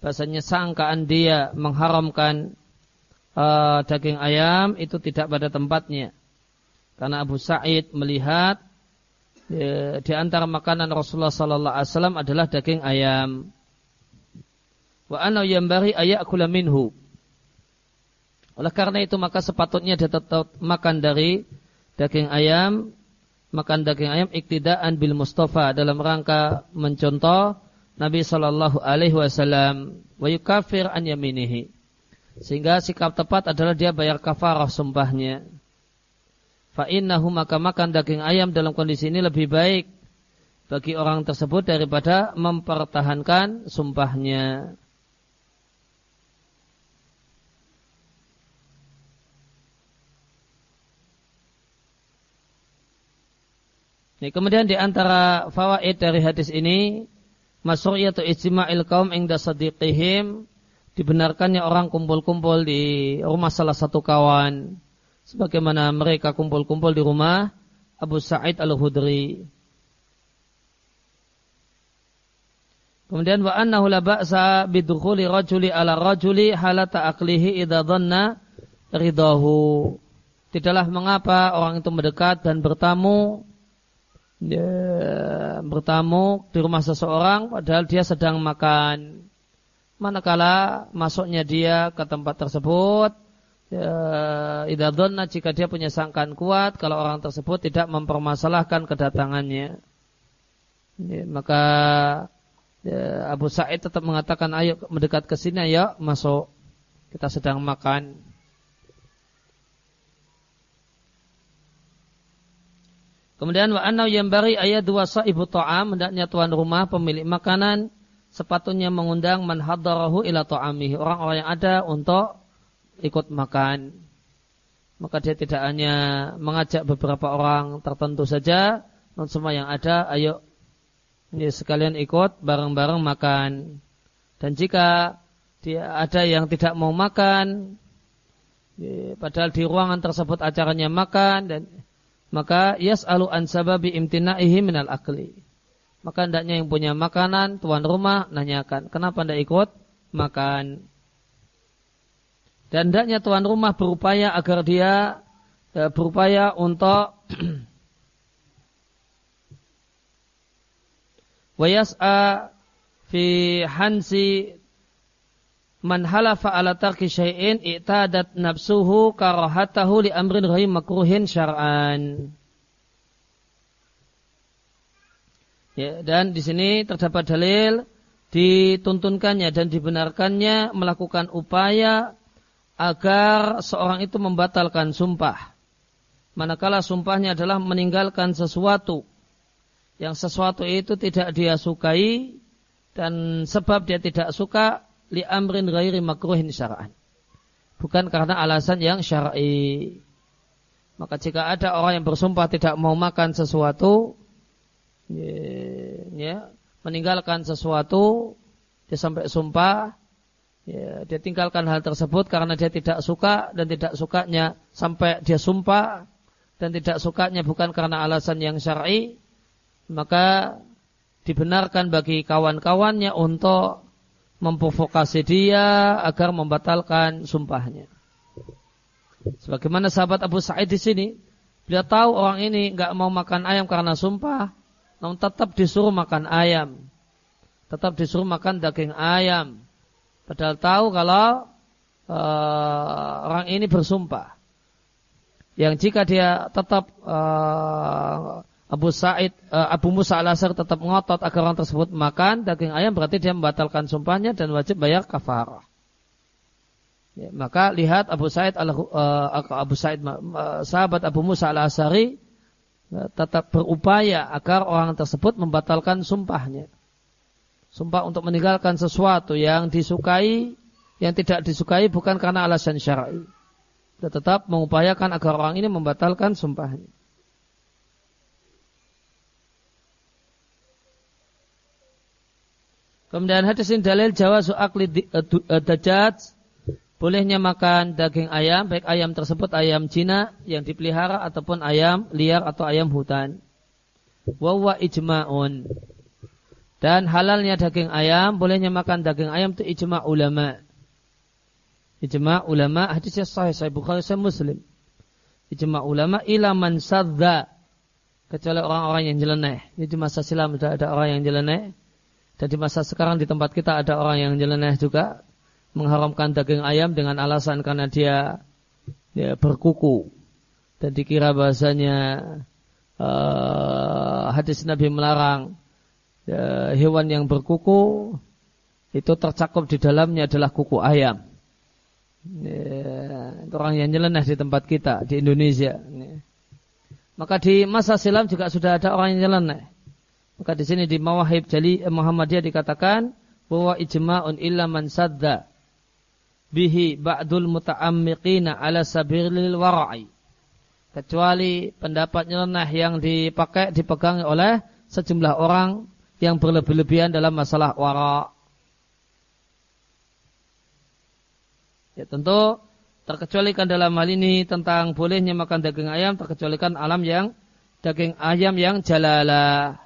bahasanya sangkaan dia mengharamkan uh, daging ayam itu tidak pada tempatnya. Karena Abu Sa'id melihat di, di antara makanan Rasulullah sallallahu alaihi wasallam adalah daging ayam. Wa ana yambari ayakula minhu. Oleh karena itu maka sepatutnya dia tetap makan dari daging ayam, makan daging ayam iktidaan bil Mustafa dalam rangka mencontoh Nabi sallallahu alaihi wasallam wa yukafir an yaminihi. Sehingga sikap tepat adalah dia bayar kafarah sumpahnya. Fa'innahu maka makan daging ayam dalam kondisi ini lebih baik bagi orang tersebut daripada mempertahankan sumpahnya. Ini kemudian di antara fawaid dari hadis ini atau ijtima'il kaum ingda sadiqihim dibenarkannya orang kumpul-kumpul di rumah salah satu kawan sebagaimana mereka kumpul-kumpul di rumah Abu Sa'id Al-Hudri. Kemudian wa annahu la ba'sa bidukhuli rajuli ala rajuli halata aqlihi idza dhanna ridahu. Tidaklah mengapa orang itu mendekat dan bertamu ya, bertamu di rumah seseorang padahal dia sedang makan. Manakala masuknya dia ke tempat tersebut ya, jika dia punya sangkaan kuat kalau orang tersebut tidak mempermasalahkan kedatangannya. Ya, maka ya, Abu Sa'id tetap mengatakan ayo mendekat ke sini ayo masuk. Kita sedang makan Kemudian wa anna yambari ayat dua ibu ta'am hendaknya tuan rumah pemilik makanan sepatutnya mengundang man hadarahu ila ta'amihi orang-orang yang ada untuk ikut makan. Maka dia tidak hanya mengajak beberapa orang tertentu saja, non semua yang ada, ayo ya, sekalian ikut bareng-bareng makan. Dan jika dia ada yang tidak mau makan, ya, padahal di ruangan tersebut acaranya makan dan maka yas'alu an sababi imtinaihi minal akli. Maka hendaknya yang punya makanan, tuan rumah nanyakan, kenapa anda ikut makan? Dan hendaknya tuan rumah berupaya agar dia ya, berupaya untuk wayas'a fi hansi man halafa ala tarki syai'in i'tadat nafsuhu karahatahu li amrin ghairi makruhin syar'an. Ya, dan di sini terdapat dalil dituntunkannya dan dibenarkannya melakukan upaya agar seorang itu membatalkan sumpah. Manakala sumpahnya adalah meninggalkan sesuatu yang sesuatu itu tidak dia sukai dan sebab dia tidak suka li amrin ghairi makruhin syara'an. Bukan karena alasan yang syar'i. Maka jika ada orang yang bersumpah tidak mau makan sesuatu, ya, ya meninggalkan sesuatu, dia sampai sumpah, ya, dia tinggalkan hal tersebut karena dia tidak suka dan tidak sukanya sampai dia sumpah dan tidak sukanya bukan karena alasan yang syar'i, maka dibenarkan bagi kawan-kawannya untuk memprovokasi dia agar membatalkan sumpahnya. Sebagaimana sahabat Abu Sa'id di sini, beliau tahu orang ini nggak mau makan ayam karena sumpah, namun tetap disuruh makan ayam. Tetap disuruh makan daging ayam. Padahal tahu kalau uh, orang ini bersumpah. Yang jika dia tetap uh, Abu Sa'id, uh, Abu Musa al-Asar tetap ngotot agar orang tersebut makan daging ayam berarti dia membatalkan sumpahnya dan wajib bayar kafarah. Ya, maka lihat Abu Sa'id al, uh, Abu Sa'id sahabat Abu Musa al-Asari uh, tetap berupaya agar orang tersebut membatalkan sumpahnya. Sumpah untuk meninggalkan sesuatu yang disukai, yang tidak disukai bukan karena alasan syar'i. Tetap mengupayakan agar orang ini membatalkan sumpahnya. Kemudian hadis ini dalil jawazu akli eh, eh, dajat bolehnya makan daging ayam, baik ayam tersebut ayam Cina yang dipelihara ataupun ayam liar atau ayam hutan. Wawa ijma'un. Dan halalnya daging ayam, bolehnya makan daging ayam itu ijma' ulama. Ijma' ulama, hadisnya sahih, saya Bukhari, saya Muslim. Ijma' ulama ilaman sadza. Kecuali orang-orang yang jeleneh. Ini di masa silam sudah ada orang yang jeleneh dan di masa sekarang di tempat kita ada orang yang nyeleneh juga mengharamkan daging ayam dengan alasan karena dia, dia berkuku dan dikira bahasanya uh, hadis Nabi melarang uh, hewan yang berkuku itu tercakup di dalamnya adalah kuku ayam. Ya, orang yang nyeleneh di tempat kita di Indonesia. Maka di masa silam juga sudah ada orang yang nyeleneh. Maka di sini di Mawahib Jali Muhammadiyah dikatakan bahwa ijma'un illa man sadda bihi ba'dul muta'ammiqina ala sabilil wara'i. Kecuali pendapat nyeleneh yang dipakai dipegang oleh sejumlah orang yang berlebih-lebihan dalam masalah wara. Ya tentu terkecualikan dalam hal ini tentang bolehnya makan daging ayam terkecualikan alam yang daging ayam yang jalalah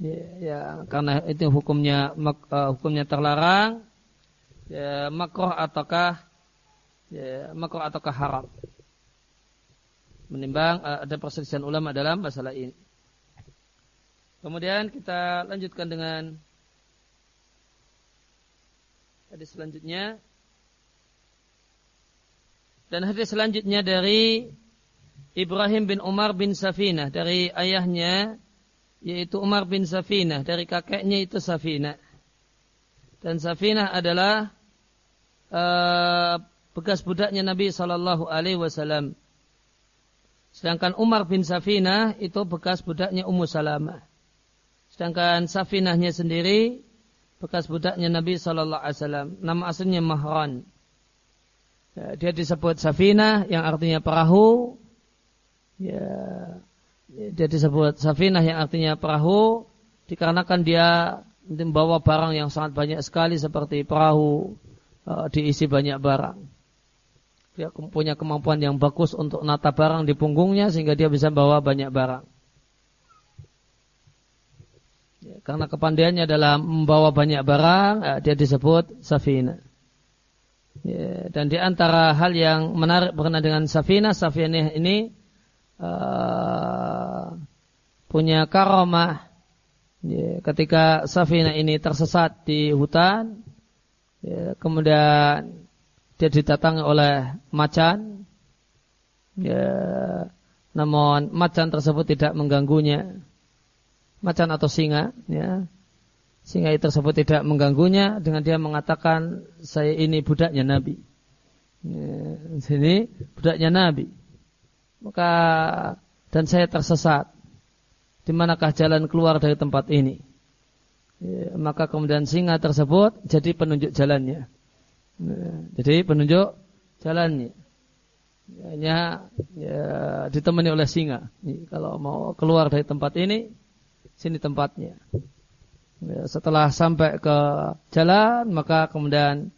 ya, ya karena itu hukumnya mak, uh, hukumnya terlarang ya, makroh ataukah ya, makroh ataukah haram. Menimbang uh, ada perselisihan ulama dalam masalah ini. Kemudian kita lanjutkan dengan hadis selanjutnya. Dan hadis selanjutnya dari Ibrahim bin Umar bin Safinah dari ayahnya yaitu Umar bin Safinah. Dari kakeknya itu Safinah. Dan Safinah adalah uh, bekas budaknya Nabi Shallallahu Alaihi Wasallam. Sedangkan Umar bin Safinah itu bekas budaknya Ummu Salamah. Sedangkan Safinahnya sendiri bekas budaknya Nabi Shallallahu Alaihi Wasallam. Nama aslinya Mahran. Ya, dia disebut Safinah yang artinya perahu. Ya dia disebut safinah yang artinya perahu dikarenakan dia membawa barang yang sangat banyak sekali seperti perahu uh, diisi banyak barang. Dia punya kemampuan yang bagus untuk nata barang di punggungnya sehingga dia bisa bawa banyak barang. Ya, karena kepandaiannya dalam membawa banyak barang, uh, dia disebut safina. Ya, dan di antara hal yang menarik berkenaan dengan Safina, Safina ini uh, punya karomah. Ya, ketika Safina ini tersesat di hutan, ya, kemudian dia didatangi oleh macan, ya, namun macan tersebut tidak mengganggunya. Macan atau singa, ya, sehingga itu tersebut tidak mengganggunya dengan dia mengatakan saya ini budaknya Nabi. Ya, sini budaknya Nabi. Maka dan saya tersesat. Di manakah jalan keluar dari tempat ini? Ya, maka kemudian singa tersebut jadi penunjuk jalannya. Ya, jadi penunjuk jalannya. Hanya ya, ditemani oleh singa. Kalau mau keluar dari tempat ini, sini tempatnya. Ya, setelah sampai ke jalan maka kemudian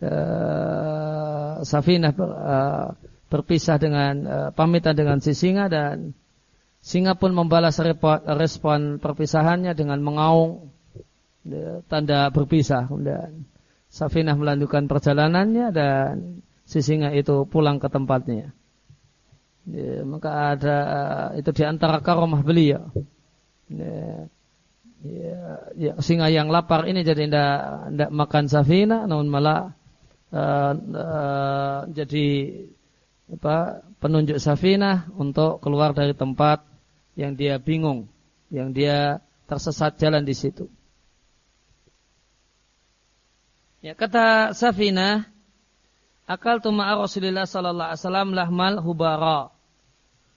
uh, Safinah uh, berpisah dengan uh, pamitan dengan si singa dan singa pun membalas repot, respon perpisahannya dengan mengaung ya, tanda berpisah kemudian Safinah melanjutkan perjalanannya dan si singa itu pulang ke tempatnya. Ya, maka ada uh, itu di antara karomah beliau. Ya, ya, ya, singa yang lapar ini jadi tidak tidak makan safina, namun malah uh, uh, jadi apa penunjuk safina untuk keluar dari tempat yang dia bingung, yang dia tersesat jalan di situ. Ya kata Safina, akal tuma'a Rasulullah sallallahu alaihi wasallam lahmal hubara.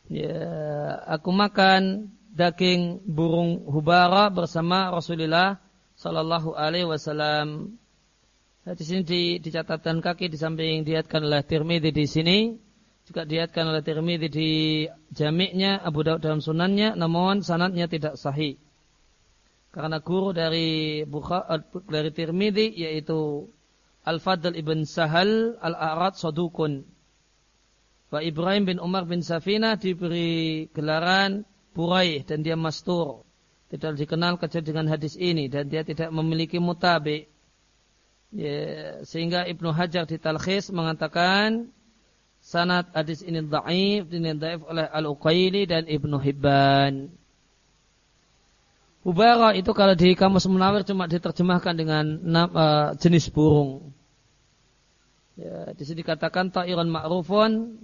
Ya, aku makan daging burung hubara bersama Rasulullah Sallallahu Alaihi Wasallam. Di sini di, dicatatkan kaki di samping diatkan oleh Tirmidzi di sini juga diatkan oleh Tirmidzi di jamiknya Abu Daud dalam sunannya namun sanatnya tidak sahih karena guru dari Bukhari, dari Tirmidzi yaitu Al Fadl ibn Sahal Al Arad Sadukun Wa Ibrahim bin Umar bin Safina diberi gelaran Buraih dan dia mastur. Tidak dikenal kecuali dengan hadis ini dan dia tidak memiliki mutabi. Ya, sehingga Ibnu Hajar di Talkhis mengatakan sanad hadis ini dhaif, ini dhaif oleh Al-Uqaili dan Ibnu Hibban. Ubara itu kalau di kamus munawir cuma diterjemahkan dengan uh, jenis burung. Ya, di sini dikatakan ta'iran ma'rufun,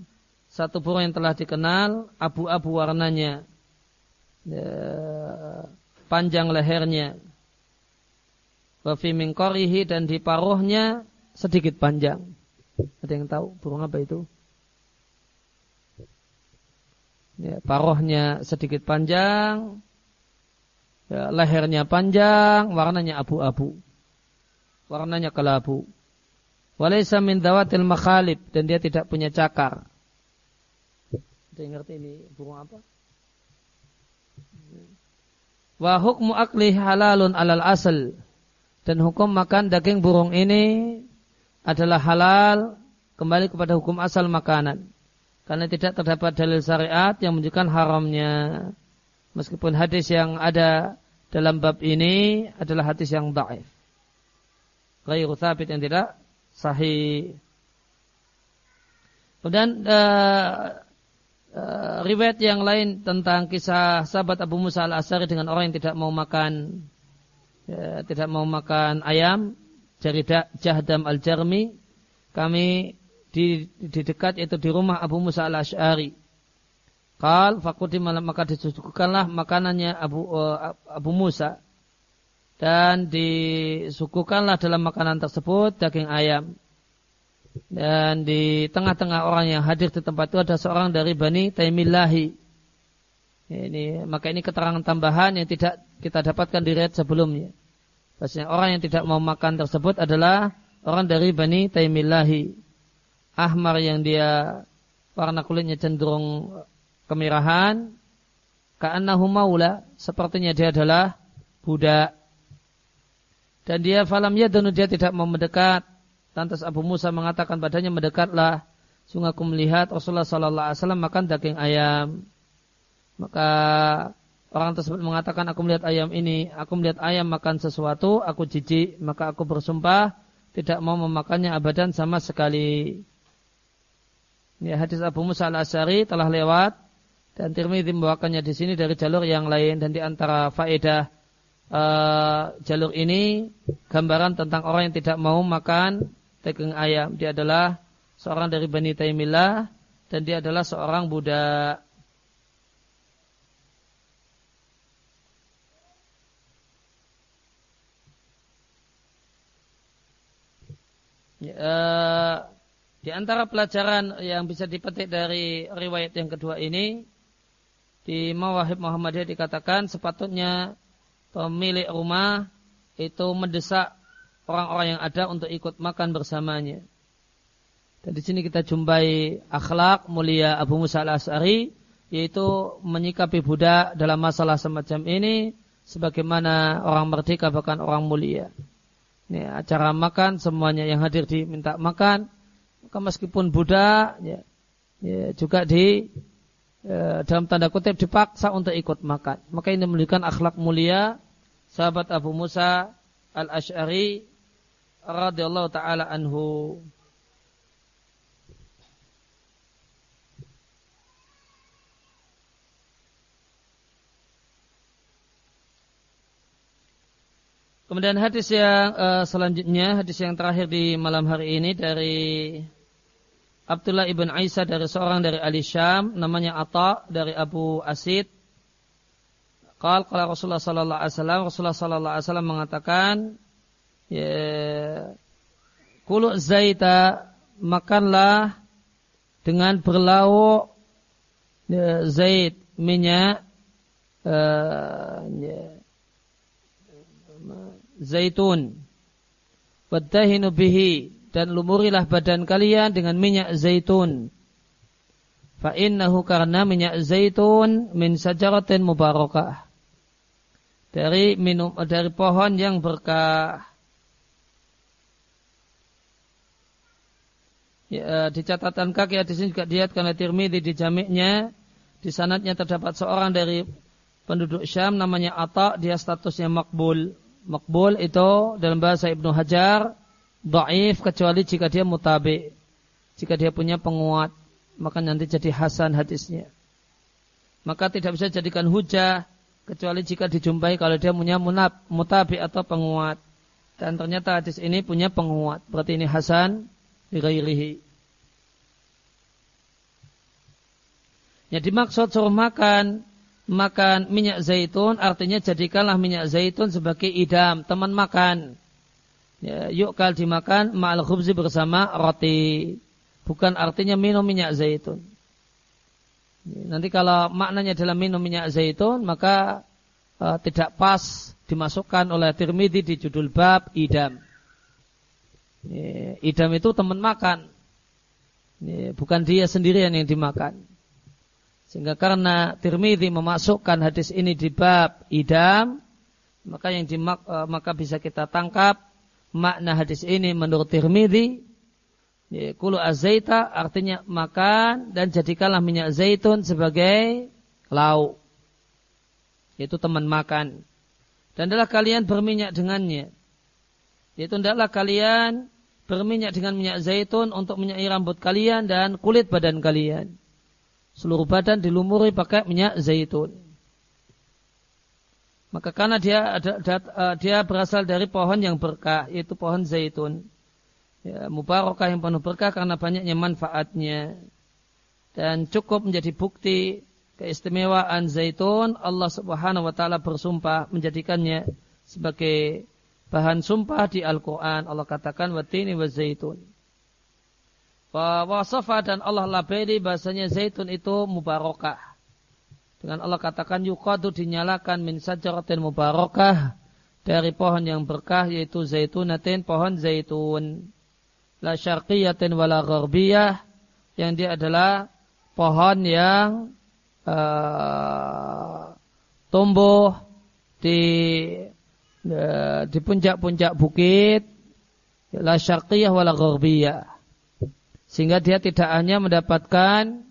satu burung yang telah dikenal, abu-abu warnanya ya, panjang lehernya. Wafi mingkorihi dan di paruhnya sedikit panjang. Ada yang tahu burung apa itu? Ya, paruhnya sedikit panjang, ya, lehernya panjang, warnanya abu-abu. Warnanya kelabu. Walaysa min dawatil makhalib dan dia tidak punya cakar. Yang ngerti ini burung apa? Wa hukmu akli halalun alal asal. Dan hukum makan daging burung ini adalah halal kembali kepada hukum asal makanan. Karena tidak terdapat dalil syariat yang menunjukkan haramnya. Meskipun hadis yang ada dalam bab ini adalah hadis yang da'if. Ghairu thabit yang tidak sahih. Kemudian uh, uh, riwayat yang lain tentang kisah sahabat Abu Musa al Asari dengan orang yang tidak mau makan ya, tidak mau makan ayam Jahdam al Jarmi kami di, di dekat itu di rumah Abu Musa al Ashari. Kal fakudi malam maka disuguhkanlah makanannya Abu uh, Abu Musa dan disuguhkanlah dalam makanan tersebut daging ayam. Dan di tengah-tengah orang yang hadir di tempat itu ada seorang dari Bani Taimillahi. Ini, maka ini keterangan tambahan yang tidak kita dapatkan di riwayat sebelumnya. Bahasanya orang yang tidak mau makan tersebut adalah orang dari Bani Taimillahi. Ahmar yang dia warna kulitnya cenderung kemerahan. Ka'annahu maula. Sepertinya dia adalah budak. Dan dia falam yadunu dia tidak mau mendekat Lantas Abu Musa mengatakan padanya mendekatlah. Sungguh aku melihat Rasulullah Sallallahu Alaihi Wasallam makan daging ayam. Maka orang tersebut mengatakan aku melihat ayam ini, aku melihat ayam makan sesuatu, aku jijik, maka aku bersumpah tidak mau memakannya abadan sama sekali. Ya, hadis Abu Musa al-Asyari telah lewat dan Tirmidzi membawakannya di sini dari jalur yang lain dan di antara faedah uh, jalur ini gambaran tentang orang yang tidak mau makan daging ayam. Dia adalah seorang dari Bani Taimillah dan dia adalah seorang budak. Ya, uh, di antara pelajaran yang bisa dipetik dari riwayat yang kedua ini, di Mawahib Muhammadiyah dikatakan sepatutnya pemilik rumah itu mendesak orang-orang yang ada untuk ikut makan bersamanya. Dan di sini kita jumpai akhlak mulia Abu Musa al-As'ari, yaitu menyikapi budak dalam masalah semacam ini, sebagaimana orang merdeka bahkan orang mulia. Ini acara makan, semuanya yang hadir diminta makan, maka meskipun budak ya, ya juga di ya, dalam tanda kutip dipaksa untuk ikut makan. Maka ini menunjukkan akhlak mulia sahabat Abu Musa al-Ash'ari radhiyallahu taala anhu. Kemudian hadis yang uh, selanjutnya, hadis yang terakhir di malam hari ini dari Abdullah ibn Aisyah dari seorang dari Ali Syam, namanya Atta dari Abu Asid. Qal qala Rasulullah sallallahu alaihi wasallam, Rasulullah sallallahu alaihi wasallam mengatakan, ya kulu zaita makanlah dengan berlauk ya, zait minyak uh, ya, zaitun. Wadahinu bihi dan lumurilah badan kalian dengan minyak zaitun. Fa innahu karena minyak zaitun min sajaratin mubarakah. Dari minum dari pohon yang berkah. Ya, di catatan kaki di sini juga diat karena Tirmidzi di jamiknya di sanatnya terdapat seorang dari penduduk Syam namanya Atta dia statusnya makbul Makbul itu dalam bahasa Ibnu Hajar Daif kecuali jika dia mutabi Jika dia punya penguat Maka nanti jadi hasan hadisnya. Maka tidak bisa jadikan hujah Kecuali jika dijumpai kalau dia punya munab, mutabi atau penguat. Dan ternyata hadis ini punya penguat Berarti ini hasan Dirairihi Yang dimaksud suruh makan makan minyak zaitun artinya jadikanlah minyak zaitun sebagai idam teman makan. Ya, yuk kal dimakan ma'al khubzi bersama roti. Bukan artinya minum minyak zaitun. Nanti kalau maknanya dalam minum minyak zaitun maka uh, tidak pas dimasukkan oleh Tirmidzi di judul bab idam. Ya, idam itu teman makan. Ya, bukan dia sendirian yang dimakan sehingga karena Tirmidzi memasukkan hadis ini di bab idam, maka yang dimak, e, maka bisa kita tangkap makna hadis ini menurut Tirmidzi ya, kulu azaita artinya makan dan jadikanlah minyak zaitun sebagai lauk. Itu teman makan. Dan adalah kalian berminyak dengannya. Yaitu adalah kalian berminyak dengan minyak zaitun untuk minyaki rambut kalian dan kulit badan kalian seluruh badan dilumuri pakai minyak zaitun. Maka karena dia ada, ada, uh, dia berasal dari pohon yang berkah, yaitu pohon zaitun. Ya, mubarakah yang penuh berkah karena banyaknya manfaatnya. Dan cukup menjadi bukti keistimewaan zaitun, Allah subhanahu wa ta'ala bersumpah menjadikannya sebagai bahan sumpah di Al-Quran. Allah katakan, watini wa zaitun wasafa dan Allah labeli bahasanya zaitun itu mubarakah. Dengan Allah katakan yukadu dinyalakan min sajaratin mubarakah dari pohon yang berkah yaitu zaitunatin pohon zaitun. La syarqiyatin wala gharbiyah yang dia adalah pohon yang uh, tumbuh di uh, di puncak-puncak bukit la syarqiyah wala gharbiyah sehingga dia tidak hanya mendapatkan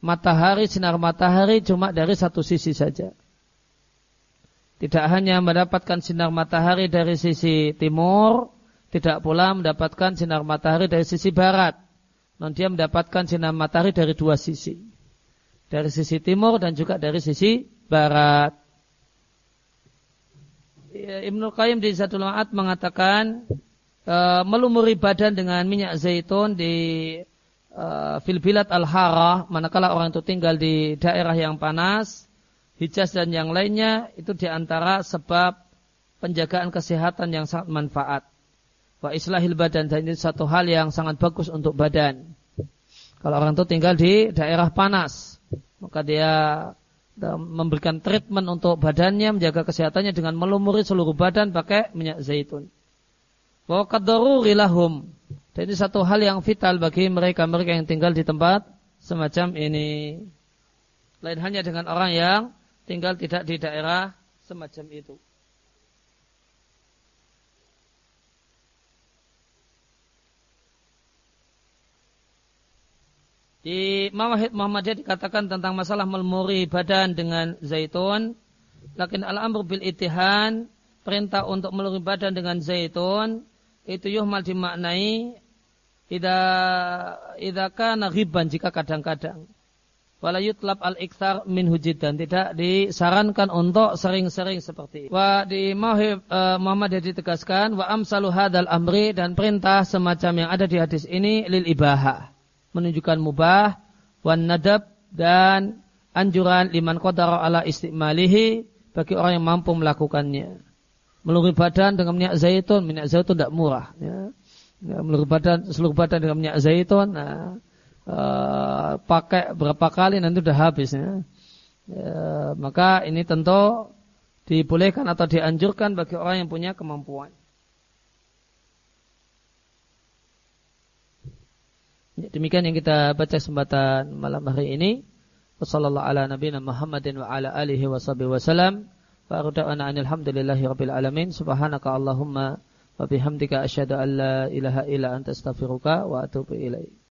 matahari, sinar matahari cuma dari satu sisi saja. Tidak hanya mendapatkan sinar matahari dari sisi timur, tidak pula mendapatkan sinar matahari dari sisi barat. Non dia mendapatkan sinar matahari dari dua sisi. Dari sisi timur dan juga dari sisi barat. Ya, Ibnu Qayyim di Zadul Ma'ad mengatakan e, melumuri badan dengan minyak zaitun di e, filbilat al-harah manakala orang itu tinggal di daerah yang panas Hijaz dan yang lainnya itu di antara sebab penjagaan kesehatan yang sangat manfaat. Wa islahil badan dan ini satu hal yang sangat bagus untuk badan. Kalau orang itu tinggal di daerah panas, maka dia memberikan treatment untuk badannya, menjaga kesehatannya dengan melumuri seluruh badan pakai minyak zaitun. Wa qadaruri lahum. Dan ini satu hal yang vital bagi mereka-mereka yang tinggal di tempat semacam ini. Lain hanya dengan orang yang tinggal tidak di daerah semacam itu. Di Mawahid Muhammadiyah dikatakan tentang masalah melumuri badan dengan zaitun. Lakin al-amru bil itihan, perintah untuk melumuri badan dengan zaitun, itu yuhmal dimaknai ida ida kana riban jika kadang-kadang. Wala yutlab al-ikthar min hujidan. Tidak disarankan untuk sering-sering seperti itu. Wa di Mawahid uh, Muhammadiyah ditegaskan, wa amsalu hadal amri dan perintah semacam yang ada di hadis ini lil ibahah menunjukkan mubah, wan nadab dan anjuran liman qadara ala istimalihi bagi orang yang mampu melakukannya. Meluruh badan dengan minyak zaitun, minyak zaitun tidak murah. Ya. ya badan, seluruh badan dengan minyak zaitun, nah, uh, pakai berapa kali nanti sudah habis. Ya. Ya, maka ini tentu dibolehkan atau dianjurkan bagi orang yang punya kemampuan. Ya, demikian yang kita baca kesempatan malam hari ini. Wassalamualaikum ala nabiyina Muhammadin wa arda'ana alhamdulillahi rabbil alamin. Subhanaka Allahumma wa bihamdika asyhadu an la ilaha illa anta astaghfiruka wa atubu ilaik.